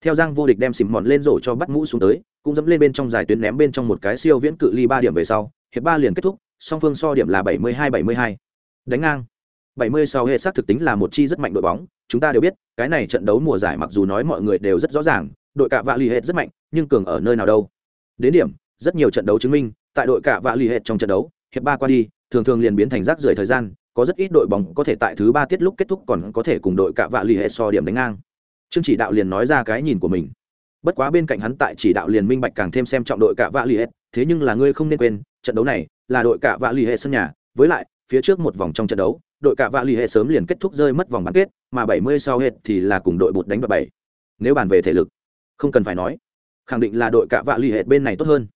theo giang vô địch đem xìm mòn lên rổ cho bắt mũ xuống tới, cũng dẫm lên bên trong dài tuyến ném bên trong một cái siêu viễn cự ly ba điểm về sau, hiệp ba liền kết thúc, song phương so điểm là bảy mươi hai bảy mươi hai. Đánh ngang. bảy mươi sau hệ xác thực tính là một chi rất mạnh đội bóng, chúng ta đều biết, cái này trận đấu mùa giải mặc dù nói mọi người đều rất rõ ràng đội cả vạ l ì hệ rất mạnh, nhưng cường ở nơi nào đâu. Đến điểm, rất nhiều trận đấu chứng minh, tại đội cả vạ l ì hệ trong trận đấu, hiệp ba qua đi, thường thường liền biến thành rác rưởi thời gian, có rất ít đội bóng có thể tại thứ ba tiết lúc kết thúc còn có thể cùng đội cả vạ l ì hệ so điểm đánh ngang. Trương chỉ đạo liền nói ra cái nhìn của mình. Bất quá bên cạnh hắn tại chỉ đạo liền minh bạch càng thêm xem trọng đội cả vạ l ì hệ thế nhưng là ngươi không nên quên, trận đấu này là đội cả vạ l ì hệ sân nhà, với lại, phía trước một vòng trong trận đấu, đội cả vạ l ì hệ sớm liền kết thúc rơi mất vòng bán kết, mà bảy mươi sau hết thì là cùng đội bột đánh bại bảy. Nếu bàn về thể lực không cần phải nói khẳng định là đội cạ vạ l ì hệ bên này tốt hơn.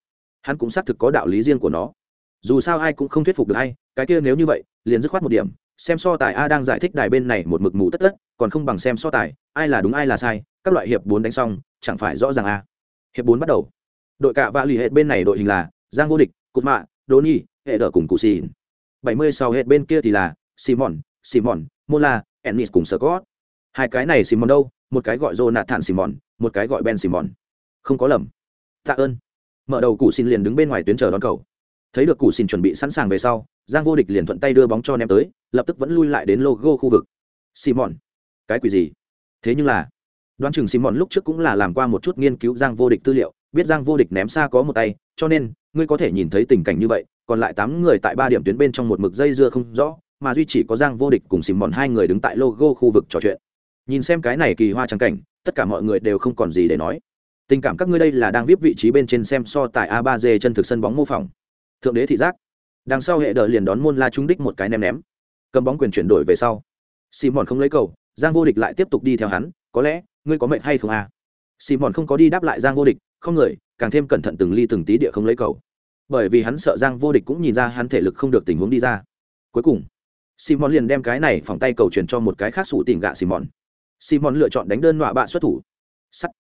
Hắn cũng xác thực có đạo lý riêng của nó. Dù sao ai cũng không thuyết phục được ai cái kia nếu như vậy liền dứt khoát một điểm xem so tài a đang giải thích đài bên này một mực mù tất tất còn không bằng xem so tài ai là đúng ai là sai các loại hiệp bốn đánh xong chẳng phải rõ ràng a. Hiệp bốn bắt đầu. Đội cạ vạ l ì hệ bên này đội hình là giang vô địch cụt mạ đô nhi hệ đờ cùng cụ xì bảy mươi sau hệ bên kia thì là simon simon mola ennis cùng scott. Hai cái này simon đâu? Một cái gọi Jonathan Simon, một cái gọi Ben Simon. Không có lầm. Tạ ơn. Mở đầu Củ Xin liền đứng bên ngoài tuyến chờ đón cầu. Thấy được Củ Xin chuẩn bị sẵn sàng về sau, Giang Vô Địch liền thuận tay đưa bóng cho ném tới, lập tức vẫn lui lại đến logo khu vực. Simon, cái quỷ gì? Thế nhưng là, đoán chừng Simon lúc trước cũng là làm qua một chút nghiên cứu Giang Vô Địch tư liệu, biết Giang Vô Địch ném xa có một tay, cho nên ngươi có thể nhìn thấy tình cảnh như vậy, còn lại tám người tại ba điểm tuyến bên trong một mực dây dưa không rõ, mà duy chỉ có Giang Vô Địch cùng Simon hai người đứng tại logo khu vực trò chuyện nhìn xem cái này kỳ hoa trắng cảnh tất cả mọi người đều không còn gì để nói. Tình cảm các ngươi đây là đang viết vị trí bên trên xem so tại a ba d chân thực sân bóng mô phỏng. Thượng đế thị giác. Đằng sau hệ đờ liền đón môn la trúng đích một cái ném ném. Cầm bóng quyền chuyển đổi về sau. Simon không lấy cầu, giang vô địch lại tiếp tục đi theo hắn, có lẽ, ngươi có mệnh hay không à simon không có đi đáp lại giang vô địch, không người càng thêm cẩn thận từng ly từng tí địa không lấy cầu. Bởi vì hắn sợ giang vô địch cũng nhìn ra hắn thể lực không được tình huống đi ra. Cuối cùng, simon liền đem cái này phòng tay cầu chuyển cho một cái khác sủ tìm gạ simon simon lựa chọn đánh đơn nọa bạ xuất thủ. Sắt.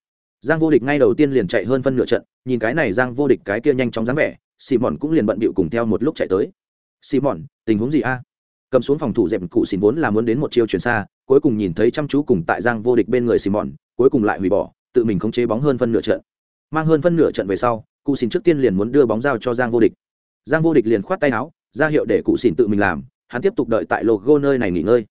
Giang vô địch ngay đầu tiên liền chạy hơn phân nửa trận, nhìn cái này giang vô địch cái kia nhanh chóng dáng vẻ, simon cũng liền bận bịu cùng theo một lúc chạy tới. Simon, tình huống gì a? Cầm xuống phòng thủ dẹp cụ xin vốn là muốn đến một chiêu chuyển xa, cuối cùng nhìn thấy chăm chú cùng tại giang vô địch bên người simon, cuối cùng lại hủy bỏ, tự mình khống chế bóng hơn phân nửa trận. Mang hơn phân nửa trận về sau, cụ xin trước tiên liền muốn đưa bóng giao cho giang vô địch. Giang vô địch liền khoát tay áo, ra hiệu để cụ xin tự mình làm, hắn tiếp tục đợi tại logo nơi này nghỉ ngơi.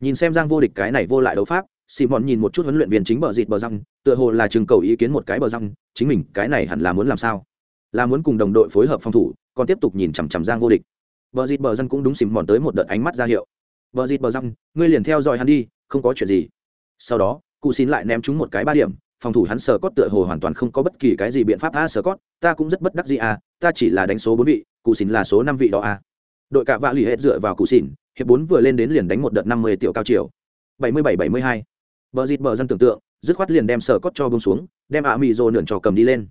Nhìn xem giang vô địch cái này vô lại đấu pháp Simon nhìn một chút huấn luyện viên chính bờ dịt bờ răng, tựa hồ là chừng cầu ý kiến một cái bờ răng, chính mình cái này hẳn là muốn làm sao? Là muốn cùng đồng đội phối hợp phòng thủ, còn tiếp tục nhìn chằm chằm Giang vô địch. Bờ dịt bờ răng cũng đúng Simon tới một đợt ánh mắt ra hiệu. Bờ dịt bờ răng, ngươi liền theo dõi hắn đi, không có chuyện gì. Sau đó, cụ xin lại ném chúng một cái ba điểm, phòng thủ hắn sờ cốt tựa hồ hoàn toàn không có bất kỳ cái gì biện pháp a sờ cốt, ta cũng rất bất đắc gì à, ta chỉ là đánh số bốn vị, cụ xin là số năm vị đó à. Đội cả vạ lì hết dựa vào cụ xin, hiệp bốn vừa lên đến liền đánh một đợt năm mươi tiểu cao chiều. bảy mươi bảy bảy mươi hai Bờ dịt bờ dân tưởng tượng, dứt khoát liền đem sở cốt cho bông xuống, đem Ả Mị Dỗ nườn cho cầm đi lên.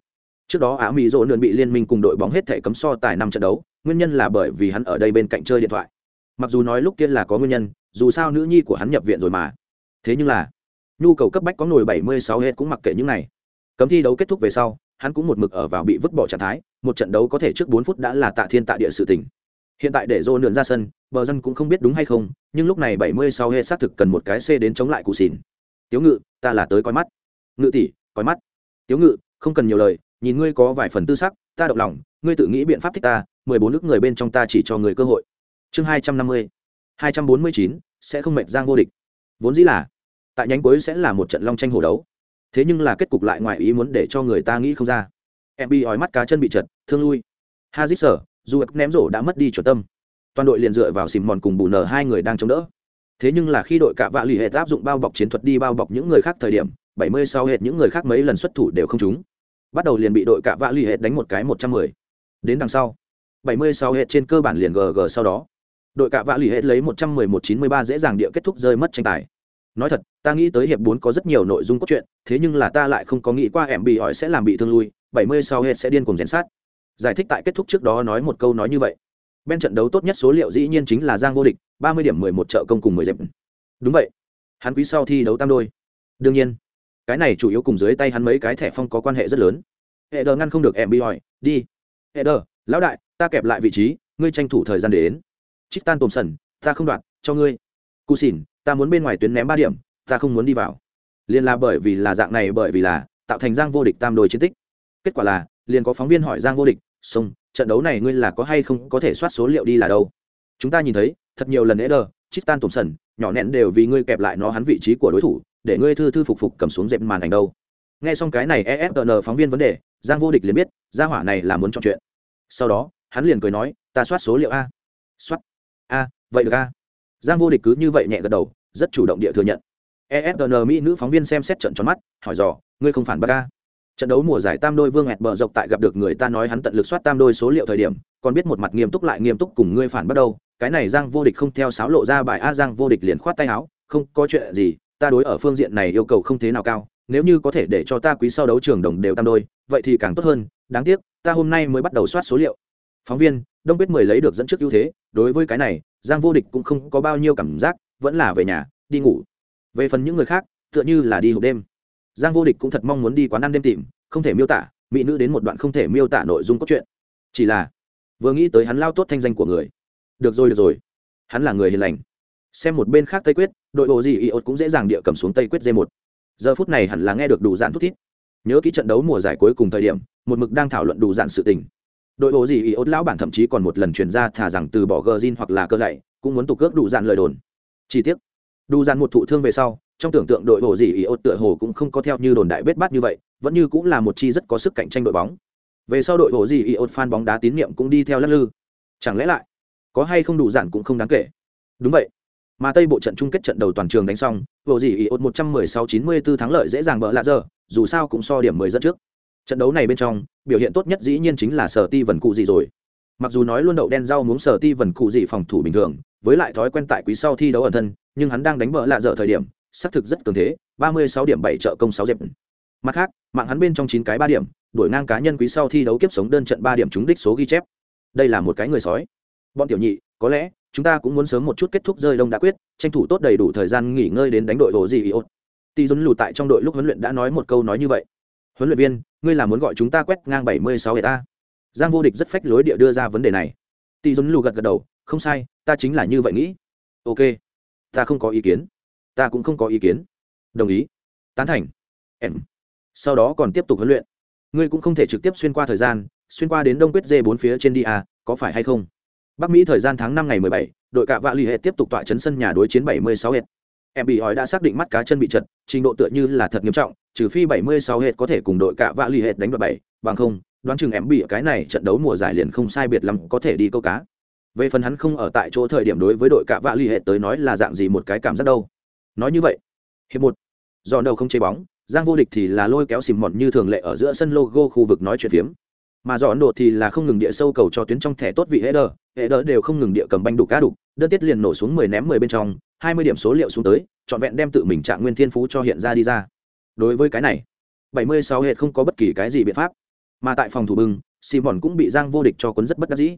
Trước đó Ả Mị Dỗ nườn bị liên minh cùng đội bóng hết thể cấm so tài năm trận đấu, nguyên nhân là bởi vì hắn ở đây bên cạnh chơi điện thoại. Mặc dù nói lúc kia là có nguyên nhân, dù sao nữ nhi của hắn nhập viện rồi mà. Thế nhưng là, nhu cầu cấp bách có nổi 76 hết cũng mặc kệ những này. Cấm thi đấu kết thúc về sau, hắn cũng một mực ở vào bị vứt bỏ trạng thái, một trận đấu có thể trước 4 phút đã là tạ thiên tạ địa sự tình. Hiện tại để Dỗ nườn ra sân, bờ dân cũng không biết đúng hay không, nhưng lúc này 76 hết xác thực cần một cái C đến chống lại cụ xỉn tiếu ngự, ta là tới coi mắt. Ngự tỷ, coi mắt. Tiếu ngự, không cần nhiều lời, nhìn ngươi có vài phần tư sắc, ta động lòng, ngươi tự nghĩ biện pháp thích ta, mười bốn nước người bên trong ta chỉ cho người cơ hội. Chương hai trăm năm mươi, hai trăm bốn mươi chín, sẽ không mệnh giang vô địch. Vốn dĩ là, tại nhánh cuối sẽ là một trận long tranh hồ đấu. Thế nhưng là kết cục lại ngoài ý muốn để cho người ta nghĩ không ra. Em bị ói mắt cá chân bị trật thương lui. Hazit sở, dù ném rổ đã mất đi chuẩn tâm. Toàn đội liền dựa vào xìm mòn cùng bù nở hai người đang chống đỡ thế nhưng là khi đội cạ vạ lì hệt áp dụng bao bọc chiến thuật đi bao bọc những người khác thời điểm 76 hệt những người khác mấy lần xuất thủ đều không trúng. Bắt đầu liền bị đội cạ vạ lì hệt đánh một cái 110. đến đằng sau 76 hệt trên cơ bản liền gg sau đó. Đội cạ vạ lì hệt lấy 111-93 dễ dàng địa kết thúc rơi mất tranh tài. Nói thật, ta nghĩ tới hiệp 4 có rất nhiều nội dung cốt truyện, thế nhưng là ta lại không có nghĩ qua em bị hỏi sẽ làm bị thương lui 70 sau hết sẽ điên cùng rèn sát. Giải thích tại kết thúc trước đó nói một câu nói như vậy bên trận đấu tốt nhất số liệu dĩ nhiên chính là giang vô địch, ba mươi điểm mười một trợ công cùng mười dẹp. Đúng vậy. Hắn quý sau thi đấu tam đôi. Đương nhiên, cái này chủ yếu cùng dưới tay hắn mấy cái thẻ phong có quan hệ rất lớn. Hệ ngăn không được em bị hỏi đi. Hệ lão đại, ta kẹp lại vị trí, ngươi tranh thủ thời gian để đến. Trích tan tồm sần, ta không đoạt, cho ngươi. Cụ xỉn, ta muốn bên ngoài tuyến ném ba điểm, ta không muốn đi vào. Liền là bởi vì là dạng này, bởi vì là tạo thành giang vô địch tam đôi chiến tích. Kết quả là, liền có phóng viên hỏi giang vô địch xong trận đấu này ngươi là có hay không có thể soát số liệu đi là đâu. Chúng ta nhìn thấy thật nhiều lần Eder, Tristan chít tan tổn sần nhỏ nẹn đều vì ngươi kẹp lại nó hắn vị trí của đối thủ để ngươi thư thư phục phục cầm xuống dẹp màn ảnh đâu. Nghe xong cái này efn phóng viên vấn đề giang vô địch liền biết gia hỏa này là muốn chọn chuyện. Sau đó hắn liền cười nói ta soát số liệu a. Soát. A vậy được a. Giang vô địch cứ như vậy nhẹ gật đầu rất chủ động địa thừa nhận. Efn mỹ nữ phóng viên xem xét trận tròn mắt hỏi dò ngươi không phản bác a? Trận đấu mùa giải tam đôi vương hẹn bờ dọc tại gặp được người ta nói hắn tận lực soát tam đôi số liệu thời điểm, còn biết một mặt nghiêm túc lại nghiêm túc cùng ngươi phản bắt đầu cái này giang vô địch không theo sáo lộ ra bài a, giang vô địch liền khoát tay áo, không, có chuyện gì, ta đối ở phương diện này yêu cầu không thế nào cao, nếu như có thể để cho ta quý sau đấu trường đồng đều tam đôi, vậy thì càng tốt hơn, đáng tiếc, ta hôm nay mới bắt đầu soát số liệu. Phóng viên, đông biết mười lấy được dẫn trước ưu thế, đối với cái này, giang vô địch cũng không có bao nhiêu cảm giác, vẫn là về nhà, đi ngủ. Về phần những người khác, tựa như là đi hộp đêm giang vô địch cũng thật mong muốn đi quán ăn đêm tìm, không thể miêu tả, mỹ nữ đến một đoạn không thể miêu tả nội dung cốt truyện. Chỉ là, vừa nghĩ tới hắn lao tốt thanh danh của người. Được rồi được rồi. Hắn là người hiền lành. Xem một bên khác tây quyết, đội bộ gì iốt cũng dễ dàng địa cầm xuống tây quyết d một. Giờ phút này hẳn là nghe được đủ dạn thút thít. Nhớ ký trận đấu mùa giải cuối cùng thời điểm, một mực đang thảo luận đủ dạn sự tình. Đội bộ gì iốt lão bản thậm chí còn một lần truyền ra thả rằng từ bỏ gờ hoặc là cơ gậy cũng muốn tục cước đủ dạn lời đồn. Chi tiết đủ dạn một thụ thương về sau trong tưởng tượng đội bộ gì ốt tựa hồ cũng không có theo như đồn đại bết bát như vậy, vẫn như cũng là một chi rất có sức cạnh tranh đội bóng. Về sau đội bộ gì ốt fan bóng đá tín nhiệm cũng đi theo lắc lư. Chẳng lẽ lại, có hay không đủ giản cũng không đáng kể. Đúng vậy. Mà tây bộ trận chung kết trận đầu toàn trường đánh xong bộ gì ý ốt một trăm mười sáu chín mươi bốn thắng lợi dễ dàng bỡ lạ giờ, dù sao cũng so điểm mười dẫn trước. Trận đấu này bên trong, biểu hiện tốt nhất dĩ nhiên chính là sở ti vần cụ gì rồi. Mặc dù nói luôn đậu đen rau muốn sở ti vần cụ gì phòng thủ bình thường, với lại thói quen tại quý sau thi đấu ẩn thân, nhưng hắn đang đánh bỡ lạ dở thời điểm xác thực rất cường thế, ba mươi sáu điểm bảy trợ công sáu dẹp. Mặt khác, mạng hắn bên trong chín cái ba điểm đổi ngang cá nhân quý sau thi đấu kiếp sống đơn trận ba điểm trúng đích số ghi chép. Đây là một cái người sói. Bọn tiểu nhị, có lẽ, chúng ta cũng muốn sớm một chút kết thúc rơi đông đã quyết, tranh thủ tốt đầy đủ thời gian nghỉ ngơi đến đánh đội hồ gì iốt. Tỷ dồn lù tại trong đội lúc huấn luyện đã nói một câu nói như vậy. Huấn luyện viên, ngươi là muốn gọi chúng ta quét ngang bảy mươi sáu ta giang vô địch rất phách lối địa đưa ra vấn đề này. Tỷ dồn lù gật gật đầu, không sai, ta chính là như vậy nghĩ. Ok, ta không có ý kiến ta cũng không có ý kiến đồng ý tán thành em sau đó còn tiếp tục huấn luyện ngươi cũng không thể trực tiếp xuyên qua thời gian xuyên qua đến đông quyết dê bốn phía trên đi à có phải hay không Bắc Mỹ thời gian tháng năm ngày 17, đội cạ vạ lì hệ tiếp tục tọa chấn sân nhà đối chiến 76 hệt. Em bị hỏi đã xác định mắt cá chân bị chật, trình độ tựa như là thật nghiêm trọng, trừ phi 76 hệt có thể cùng đội cạ vạ lì hệ đánh đội bảy, bằng không, đoán chừng em bị cái này trận đấu mùa giải liền không sai biệt lắm có thể đi câu cá. Về phần hắn không ở tại chỗ thời điểm đối với đội cạ vạ lì hệ tới nói là dạng gì một cái cảm giác đâu. Nói như vậy, hiệp một, do đầu không chế bóng, Giang vô địch thì là lôi kéo xìm mòn như thường lệ ở giữa sân logo khu vực nói chuyện phiếm. Mà do ấn độ thì là không ngừng địa sâu cầu cho tuyến trong thẻ tốt vị hệ đờ hệ đờ đều không ngừng địa cầm banh đủ cá đục đơn tiết liền nổ xuống mười ném mười bên trong hai mươi điểm số liệu xuống tới trọn vẹn đem tự mình trạng nguyên thiên phú cho hiện ra đi ra. Đối với cái này bảy mươi sáu hệ không có bất kỳ cái gì biện pháp. Mà tại phòng thủ bưng simon cũng bị giang vô địch cho quấn rất bất đắc dĩ.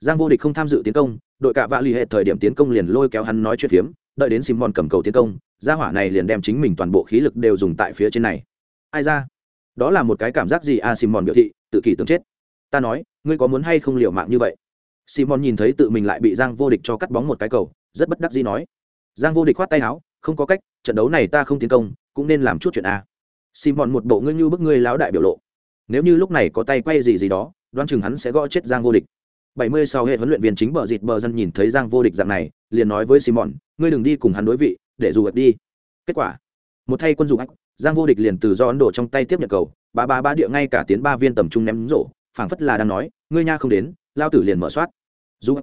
Giang vô địch không tham dự tiến công đội cạ vạ l ì hệ thời điểm tiến công liền lôi kéo hắn nói chuyện phiếm đợi đến simon cầm cầu tiến công gia hỏa này liền đem chính mình toàn bộ khí lực đều dùng tại phía trên này. Ai ra? Đó là một cái cảm giác gì a à, simon biểu thị tự kỷ tưởng chết. Ta nói ngươi có muốn hay không liều mạng như vậy? Simon nhìn thấy tự mình lại bị giang vô địch cho cắt bóng một cái cầu rất bất đắc dĩ nói. Giang vô địch khoát tay áo không có cách trận đấu này ta không tiến công cũng nên làm chút chuyện a simon một bộ ngươi như bức ngươi láo đại biểu lộ. Nếu như lúc này có tay quay gì gì đó đoán chừng hắn sẽ gõ chết giang vô địch. 76 hệ huấn luyện viên chính bờ dịt bờ dân nhìn thấy giang vô địch dạng này liền nói với simon, ngươi đừng đi cùng hắn đối vị, để dù đi. Kết quả, một thay quân dù ách, giang vô địch liền từ do ấn độ trong tay tiếp nhận cầu ba ba ba địa ngay cả tiến ba viên tầm trung ném rổ, phảng phất là đang nói, ngươi nha không đến, lao tử liền mở soát. Dù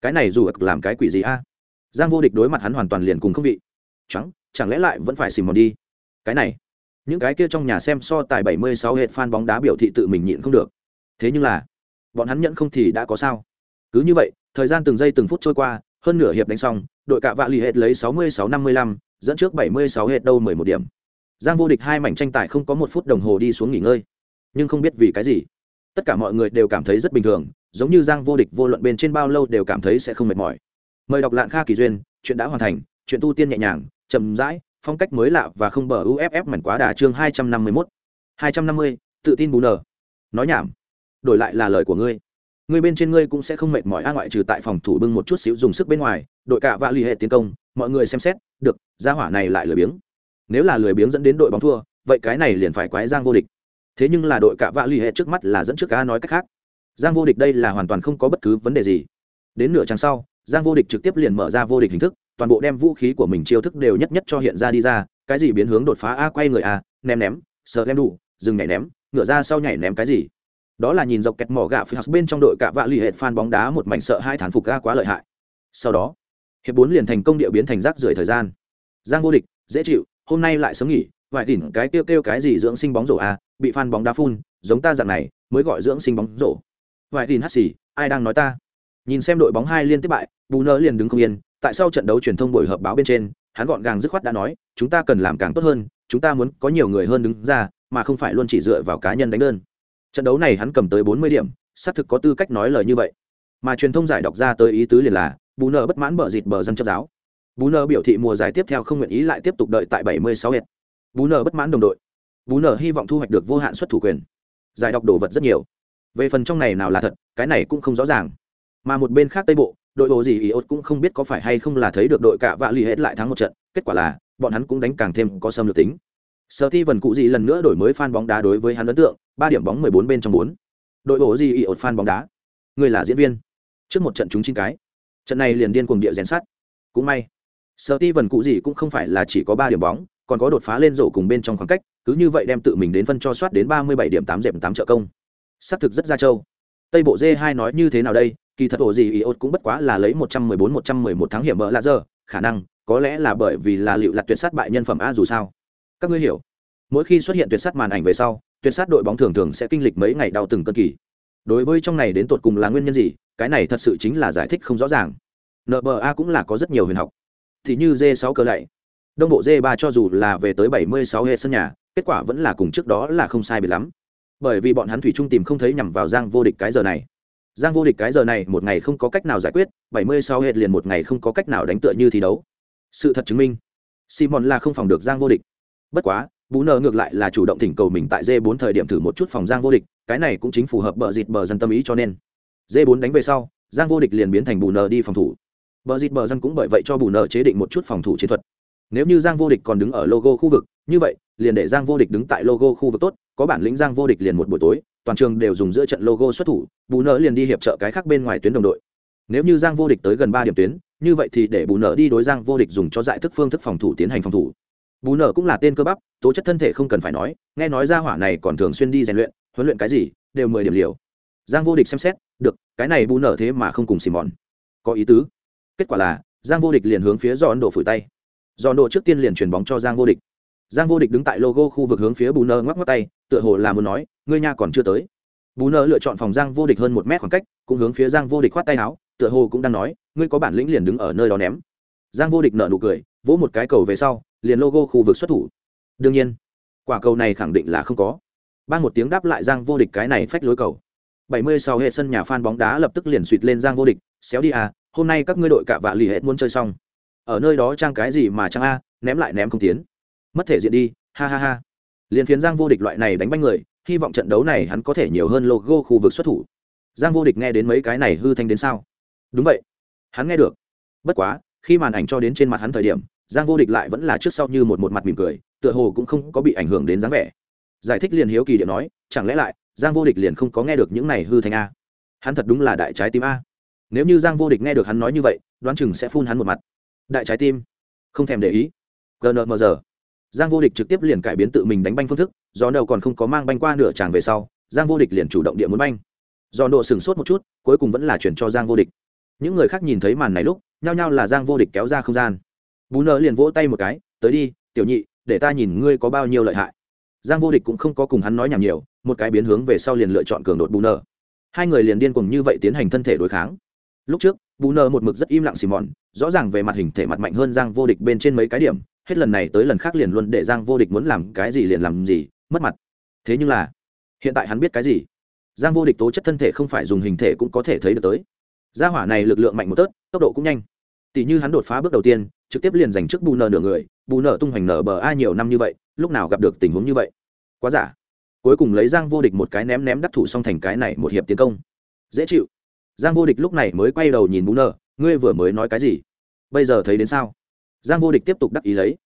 cái này dù làm cái quỷ gì a? Giang vô địch đối mặt hắn hoàn toàn liền cùng không vị. Trắng chẳng lẽ lại vẫn phải Simon mòn đi? Cái này, những cái kia trong nhà xem so tài 76 hệt fan bóng đá biểu thị tự mình nhịn không được. Thế nhưng là, bọn hắn nhẫn không thì đã có sao? Cứ như vậy, thời gian từng giây từng phút trôi qua hơn nửa hiệp đánh xong đội cạ vạ lì hết lấy 66-55, dẫn trước 76 hết đâu 11 điểm. Giang vô địch hai mảnh tranh tài không có một phút đồng hồ đi xuống nghỉ ngơi. Nhưng không biết vì cái gì. Tất cả mọi người đều cảm thấy rất bình thường giống như giang vô địch vô luận bên trên bao lâu đều cảm thấy sẽ không mệt mỏi. Mời đọc lạng kha kỳ duyên chuyện đã hoàn thành chuyện tu tiên nhẹ nhàng chậm rãi phong cách mới lạ và không bờ uff mảnh quá đà chương hai trăm năm mươi mốt. Hai trăm năm mươi tự tin bù nở nói nhảm. Đổi lại là lời của ngươi. Người bên trên ngươi cũng sẽ không mệt mỏi, a ngoại trừ tại phòng thủ bưng một chút xíu dùng sức bên ngoài, đội cả vạ l ì hệ tiến công, mọi người xem xét, được, gia hỏa này lại lười biếng. Nếu là lười biếng dẫn đến đội bóng thua, vậy cái này liền phải quái giang vô địch. Thế nhưng là đội cạ vạ l ì hệ trước mắt là dẫn trước cá nói cách khác. Giang vô địch đây là hoàn toàn không có bất cứ vấn đề gì. Đến nửa trang sau, giang vô địch trực tiếp liền mở ra vô địch hình thức, toàn bộ đem vũ khí của mình chiêu thức đều nhất nhất cho hiện ra đi ra, cái gì biến hướng đột phá, a quay người, a, ném ném sờ ném đủ, dừng nhảy ném ngựa ra sau nhảy ném cái gì? Đó là nhìn dọc kẹt mỏ gạ phi bên trong đội cạ vạ lì ì fan bóng đá một mảnh sợ hai thán phục ga quá lợi hại. Sau đó, hiệp bốn liền thành công địa biến thành rác rưởi thời gian. Giang vô địch, dễ chịu, hôm nay lại sớm nghỉ, vài đỉnh cái kêu kêu cái gì dưỡng sinh bóng rổ à bị fan bóng đá phun, giống ta dạng này, mới gọi dưỡng sinh bóng rổ. Vài đỉnh hắt xì, ai đang nói ta? Nhìn xem đội bóng hai liên tiếp bại, bù nơ liền đứng không yên, tại sao trận đấu truyền thông buổi họp báo bên trên, hắn gọn gàng dứt khoát đã nói, chúng ta cần làm càng tốt hơn, chúng ta muốn có nhiều người hơn đứng ra, mà không phải luôn chỉ dựa vào cá nhân đánh đơn trận đấu này hắn cầm tới bốn mươi điểm, xác thực có tư cách nói lời như vậy. Mà truyền thông giải đọc ra tới ý tứ liền là bù nơ bất mãn bờ dịt bờ dân chấp giáo. Bù nơ biểu thị mùa giải tiếp theo không nguyện ý lại tiếp tục đợi tại bảy mươi sáu hệt bù nơ bất mãn đồng đội. Bù nơ hy vọng thu hoạch được vô hạn suất thủ quyền. Giải đọc đồ vật rất nhiều. Về phần trong này nào là thật, cái này cũng không rõ ràng. Mà một bên khác tây bộ, đội bộ gì ý ốt cũng không biết có phải hay không là thấy được đội cả vạ l ì hết lại thắng một trận, kết quả là, bọn hắn cũng đánh càng thêm có xâm lược tính. Sở thi vần cụ gì lần nữa đổi mới f bóng đá đối với hắn ấn tượng ba điểm bóng mười bốn bên trong bốn. Đội bộ gì ý ột fan bóng đá. Người là diễn viên. Trước một trận chúng chín cái. Trận này liền điên cuồng địa rèn sắt. Cũng may. Sở ti vần cụ gì cũng không phải là chỉ có ba điểm bóng, còn có đột phá lên rổ cùng bên trong khoảng cách, cứ như vậy đem tự mình đến phân cho soát đến ba mươi bảy điểm tám dẹp tám trợ công. Sát thực rất ra châu tây bộ d hai nói như thế nào đây, kỳ thật ổ gì Iot cũng bất quá là lấy một trăm mười bốn, một trăm mười một tháng hiểm bỡ là giờ, khả năng, có lẽ là bởi vì là liệu là tuyệt sát bại nhân phẩm a dù sao. Các ngươi hiểu. Mỗi khi xuất hiện tuyệt sát màn ảnh về sau tuyệt sát đội bóng thường thường sẽ kinh lịch mấy ngày đau từng cơn kỳ. Đối với trong này đến tột cùng là nguyên nhân gì, cái này thật sự chính là giải thích không rõ ràng. Nba cũng là có rất nhiều huyền học. Thì như d 6 cờ lạy. Đông bộ d 3 cho dù là về tới 76 hệ sân nhà, kết quả vẫn là cùng trước đó là không sai biệt lắm. Bởi vì bọn hắn thủy trung tìm không thấy nhằm vào giang vô địch cái giờ này. Giang vô địch cái giờ này một ngày không có cách nào giải quyết 76 hệ liền một ngày không có cách nào đánh tựa như thi đấu. Sự thật chứng minh, simon là không phòng được giang vô địch. Bất quá bú nờ ngược lại là chủ động thỉnh cầu mình tại d 4 thời điểm thử một chút phòng giang vô địch, cái này cũng chính phù hợp bờ dịt bờ dân tâm ý cho nên. D 4 đánh về sau, giang vô địch liền biến thành bù nờ đi phòng thủ. Bờ dịt bờ dân cũng bởi vậy cho bù nờ chế định một chút phòng thủ chiến thuật. Nếu như giang vô địch còn đứng ở logo khu vực, như vậy, liền để giang vô địch đứng tại logo khu vực tốt, có bản lĩnh giang vô địch liền một buổi tối, toàn trường đều dùng giữa trận logo xuất thủ bù nợ liền đi hiệp trợ cái khác bên ngoài tuyến đồng đội. Nếu như giang vô địch tới gần ba điểm tuyến, như vậy thì để bù nợ đi đối giang vô địch dùng cho giải thức phương thức phòng thủ tiến hành phòng thủ bù nở cũng là tên cơ bắp, tố chất thân thể không cần phải nói, nghe nói ra hỏa này còn thường xuyên đi rèn luyện, huấn luyện cái gì, đều mười điểm liều. Giang vô địch xem xét, được, cái này bù nở thế mà không cùng xì mòn. Có ý tứ. Kết quả là, giang vô địch liền hướng phía do ấn độ phủi tay. Do ấn độ trước tiên liền chuyền bóng cho giang vô địch. Giang vô địch đứng tại logo khu vực hướng phía bù nơ ngoắc ngoắc tay, tựa hồ là muốn nói, ngươi nha còn chưa tới. Bù nơ lựa chọn phòng giang vô địch hơn một mét khoảng cách, cũng hướng phía giang vô địch khoát tay áo, tựa hồ cũng đang nói, ngươi có bản lĩnh liền đứng ở nơi đó ném. Giang vô địch nở nụ cười, vỗ một cái cầu về sau liền logo khu vực xuất thủ. Đương nhiên, quả cầu này khẳng định là không có. Ban một tiếng đáp lại giang vô địch cái này phách lối cầu. 70 sau hệ sân nhà fan bóng đá lập tức liền suýt lên giang vô địch, xéo đi à hôm nay các ngươi đội cả vạ lì hết muốn chơi xong. Ở nơi đó trang cái gì mà trang a, ném lại ném không tiến. Mất thể diện đi, ha ha ha. Liền phiến giang vô địch loại này đánh banh người, hy vọng trận đấu này hắn có thể nhiều hơn logo khu vực xuất thủ. Giang vô địch nghe đến mấy cái này hư thanh đến sao? Đúng vậy. Hắn nghe được. Bất quá, khi màn ảnh cho đến trên mặt hắn thời điểm giang vô địch lại vẫn là trước sau như một một mặt mỉm cười, tựa hồ cũng không có bị ảnh hưởng đến dáng vẻ. Giải thích liền hiếu kỳ điện nói, chẳng lẽ lại, giang vô địch liền không có nghe được những này hư thành a? Hắn thật đúng là đại trái tim a. Nếu như giang vô địch nghe được hắn nói như vậy, đoán chừng sẽ phun hắn một mặt. Đại trái tim? Không thèm để ý. Gnmr giang vô địch trực tiếp liền cải biến tự mình đánh banh phương thức do đầu còn không có mang banh qua nửa tràng về sau, giang vô địch liền chủ động địa muốn banh. Do độ sửng sốt một chút, cuối cùng vẫn là chuyển cho giang vô địch. Những người khác nhìn thấy màn này lúc, nhao nhao là giang vô địch kéo ra không gian bú nợ liền vỗ tay một cái, tới đi, tiểu nhị, để ta nhìn ngươi có bao nhiêu lợi hại. Giang vô địch cũng không có cùng hắn nói nhảm nhiều, một cái biến hướng về sau liền lựa chọn cường đột bù nợ. Hai người liền điên cùng như vậy tiến hành thân thể đối kháng. Lúc trước bù nợ một mực rất im lặng xì mòn, rõ ràng về mặt hình thể mặt mạnh hơn giang vô địch bên trên mấy cái điểm, hết lần này tới lần khác liền luôn để giang vô địch muốn làm cái gì liền làm gì, mất mặt. Thế nhưng là, hiện tại hắn biết cái gì? Giang vô địch tố chất thân thể không phải dùng hình thể cũng có thể thấy được tới. Gia hỏa này lực lượng mạnh một tớt, tốc độ cũng nhanh. Tỷ như hắn đột phá bước đầu tiên trực tiếp liền giành trước bù nợ nửa người, bù nợ tung hoành nở bờ ai nhiều năm như vậy, lúc nào gặp được tình huống như vậy? Quá giả. Cuối cùng lấy giang vô địch một cái ném ném đắc thủ xong thành cái này một hiệp tiến công. Dễ chịu. Giang vô địch lúc này mới quay đầu nhìn bù nợ, ngươi vừa mới nói cái gì? Bây giờ thấy đến sao? Giang vô địch tiếp tục đắc ý lấy.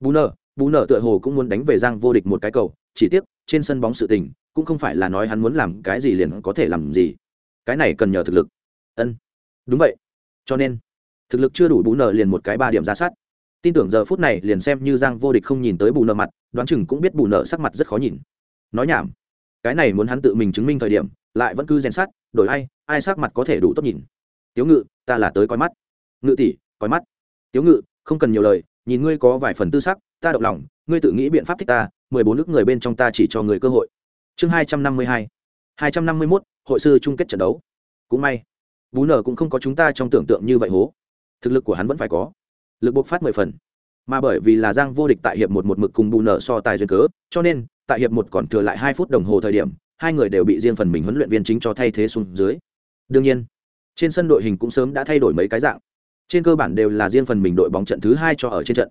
Bù nợ bù nợ tựa hồ cũng muốn đánh về giang vô địch một cái cầu, chỉ tiếc, trên sân bóng sự tình, cũng không phải là nói hắn muốn làm cái gì liền có thể làm gì. Cái này cần nhờ thực lực. Ân. Đúng vậy. Cho nên thực lực chưa đủ bù nợ liền một cái ba điểm ra sát. Tin tưởng giờ phút này liền xem như giang vô địch không nhìn tới bù nợ mặt, đoán chừng cũng biết bù nợ sắc mặt rất khó nhìn. Nói nhảm, cái này muốn hắn tự mình chứng minh thời điểm, lại vẫn cứ rèn sát đổi ai ai sắc mặt có thể đủ tốt nhìn. Tiếu ngự, ta là tới coi mắt. Ngự tỷ, coi mắt. Tiếu ngự, không cần nhiều lời, nhìn ngươi có vài phần tư sắc, ta động lòng, ngươi tự nghĩ biện pháp thích ta, mười bốn nước người bên trong ta chỉ cho người cơ hội. Chương hai trăm năm mươi hai. hai trăm năm mươi mốt, hội sư chung kết trận đấu. Cũng may bú nở cũng không có chúng ta trong tưởng tượng như vậy hố thực lực của hắn vẫn phải có. Lực bộc phát mười phần. Mà bởi vì là giang vô địch tại hiệp một một mực cùng bù nở so tài duyên cớ, cho nên, tại hiệp một còn thừa lại hai phút đồng hồ thời điểm, hai người đều bị riêng phần mình huấn luyện viên chính cho thay thế xuống dưới. Đương nhiên, trên sân đội hình cũng sớm đã thay đổi mấy cái dạng. Trên cơ bản đều là riêng phần mình đội bóng trận thứ hai cho ở trên trận.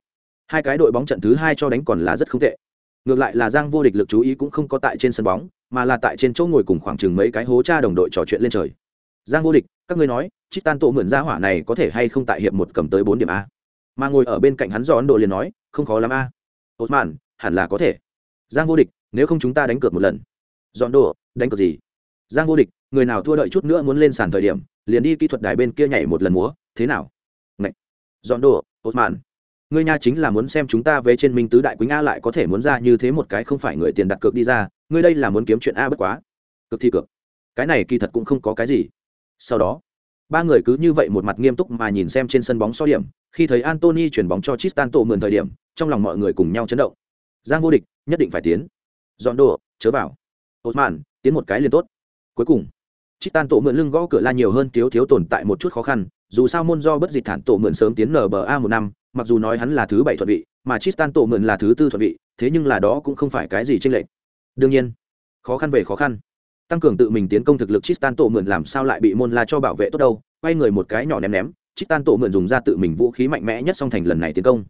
Hai cái đội bóng trận thứ hai cho đánh còn là rất không tệ. Ngược lại là giang vô địch lực chú ý cũng không có tại trên sân bóng, mà là tại trên chỗ ngồi cùng khoảng chừng mấy cái hố cha đồng đội trò chuyện lên trời giang vô địch, các ngươi nói, chít tan tổ mượn ra hỏa này có thể hay không tại hiệp một cầm tới bốn điểm a? Mà ngồi ở bên cạnh hắn do ấn độ liền nói, không khó lắm a. Ột mạn hẳn là có thể. Giang vô địch, nếu không chúng ta đánh cược một lần. Dọn đồ đánh cược gì? Giang vô địch, người nào thua đợi chút nữa muốn lên sàn thời điểm, liền đi kỹ thuật đài bên kia nhảy một lần múa, thế nào? Ngậy. dọn đồ ột mạn ngươi nha chính là muốn xem chúng ta về trên minh tứ đại quýnh a lại có thể muốn ra như thế một cái không phải người tiền đặt cược đi ra, ngươi đây là muốn kiếm chuyện a bất quá. Cực thi cược. Cái này kỳ thật cũng không có cái gì sau đó, ba người cứ như vậy một mặt nghiêm túc mà nhìn xem trên sân bóng so điểm. Khi thấy antony chuyển bóng cho tristan tổ mượn thời điểm, trong lòng mọi người cùng nhau chấn động. Giang vô địch, nhất định phải tiến. Dọn đồ, chớ vào. Ột mạn tiến một cái liền tốt. Cuối cùng, tristan tổ mượn lưng gõ cửa la nhiều hơn, thiếu thiếu tồn tại một chút khó khăn. Dù sao môn do bất dịch thản tổ mượn sớm tiến nba một năm, mặc dù nói hắn là thứ bảy thuận vị, mà tristan tổ mượn là thứ tư thuận vị, thế nhưng là đó cũng không phải cái gì tranh lệch. Đương nhiên, khó khăn về khó khăn tăng cường tự mình tiến công thực lực Tristan tổ mượn làm sao lại bị môn la cho bảo vệ tốt đâu? Quay người một cái nhỏ ném ném, Tristan tổ mượn dùng ra tự mình vũ khí mạnh mẽ nhất song thành lần này tiến công.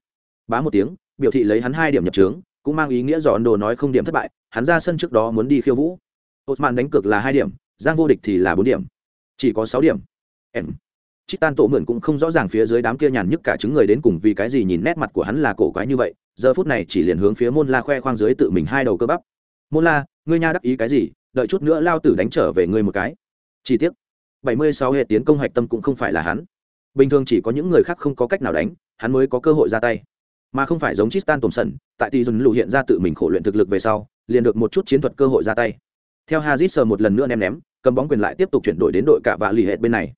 Bá một tiếng, biểu thị lấy hắn hai điểm nhập trướng, cũng mang ý nghĩa giòn đồ nói không điểm thất bại, hắn ra sân trước đó muốn đi khiêu vũ. Osman đánh cược là hai điểm, giang vô địch thì là bốn điểm. Chỉ có sáu điểm. Em. Chitan tổ mượn cũng không rõ ràng phía dưới đám kia nhàn nhức cả chứng người đến cùng vì cái gì nhìn nét mặt của hắn là cổ quái như vậy, giờ phút này chỉ liền hướng phía môn la khoe khoang dưới tự mình hai đầu cơ bắp. Môn la, ngươi nha đắc ý cái gì? Đợi chút nữa lao tử đánh trở về ngươi một cái chi tiết bảy mươi sáu hệ tiến công hạch tâm cũng không phải là hắn bình thường chỉ có những người khác không có cách nào đánh hắn mới có cơ hội ra tay mà không phải giống Tristan Thompson, tại tỷ dần lù hiện ra tự mình khổ luyện thực lực về sau, liền được một chút chiến thuật cơ hội ra tay. Theo Hazard sờ một lần nữa ném ném, cầm bóng quyền lại tiếp tục chuyển đổi đến đội cả và lì hệt bên này.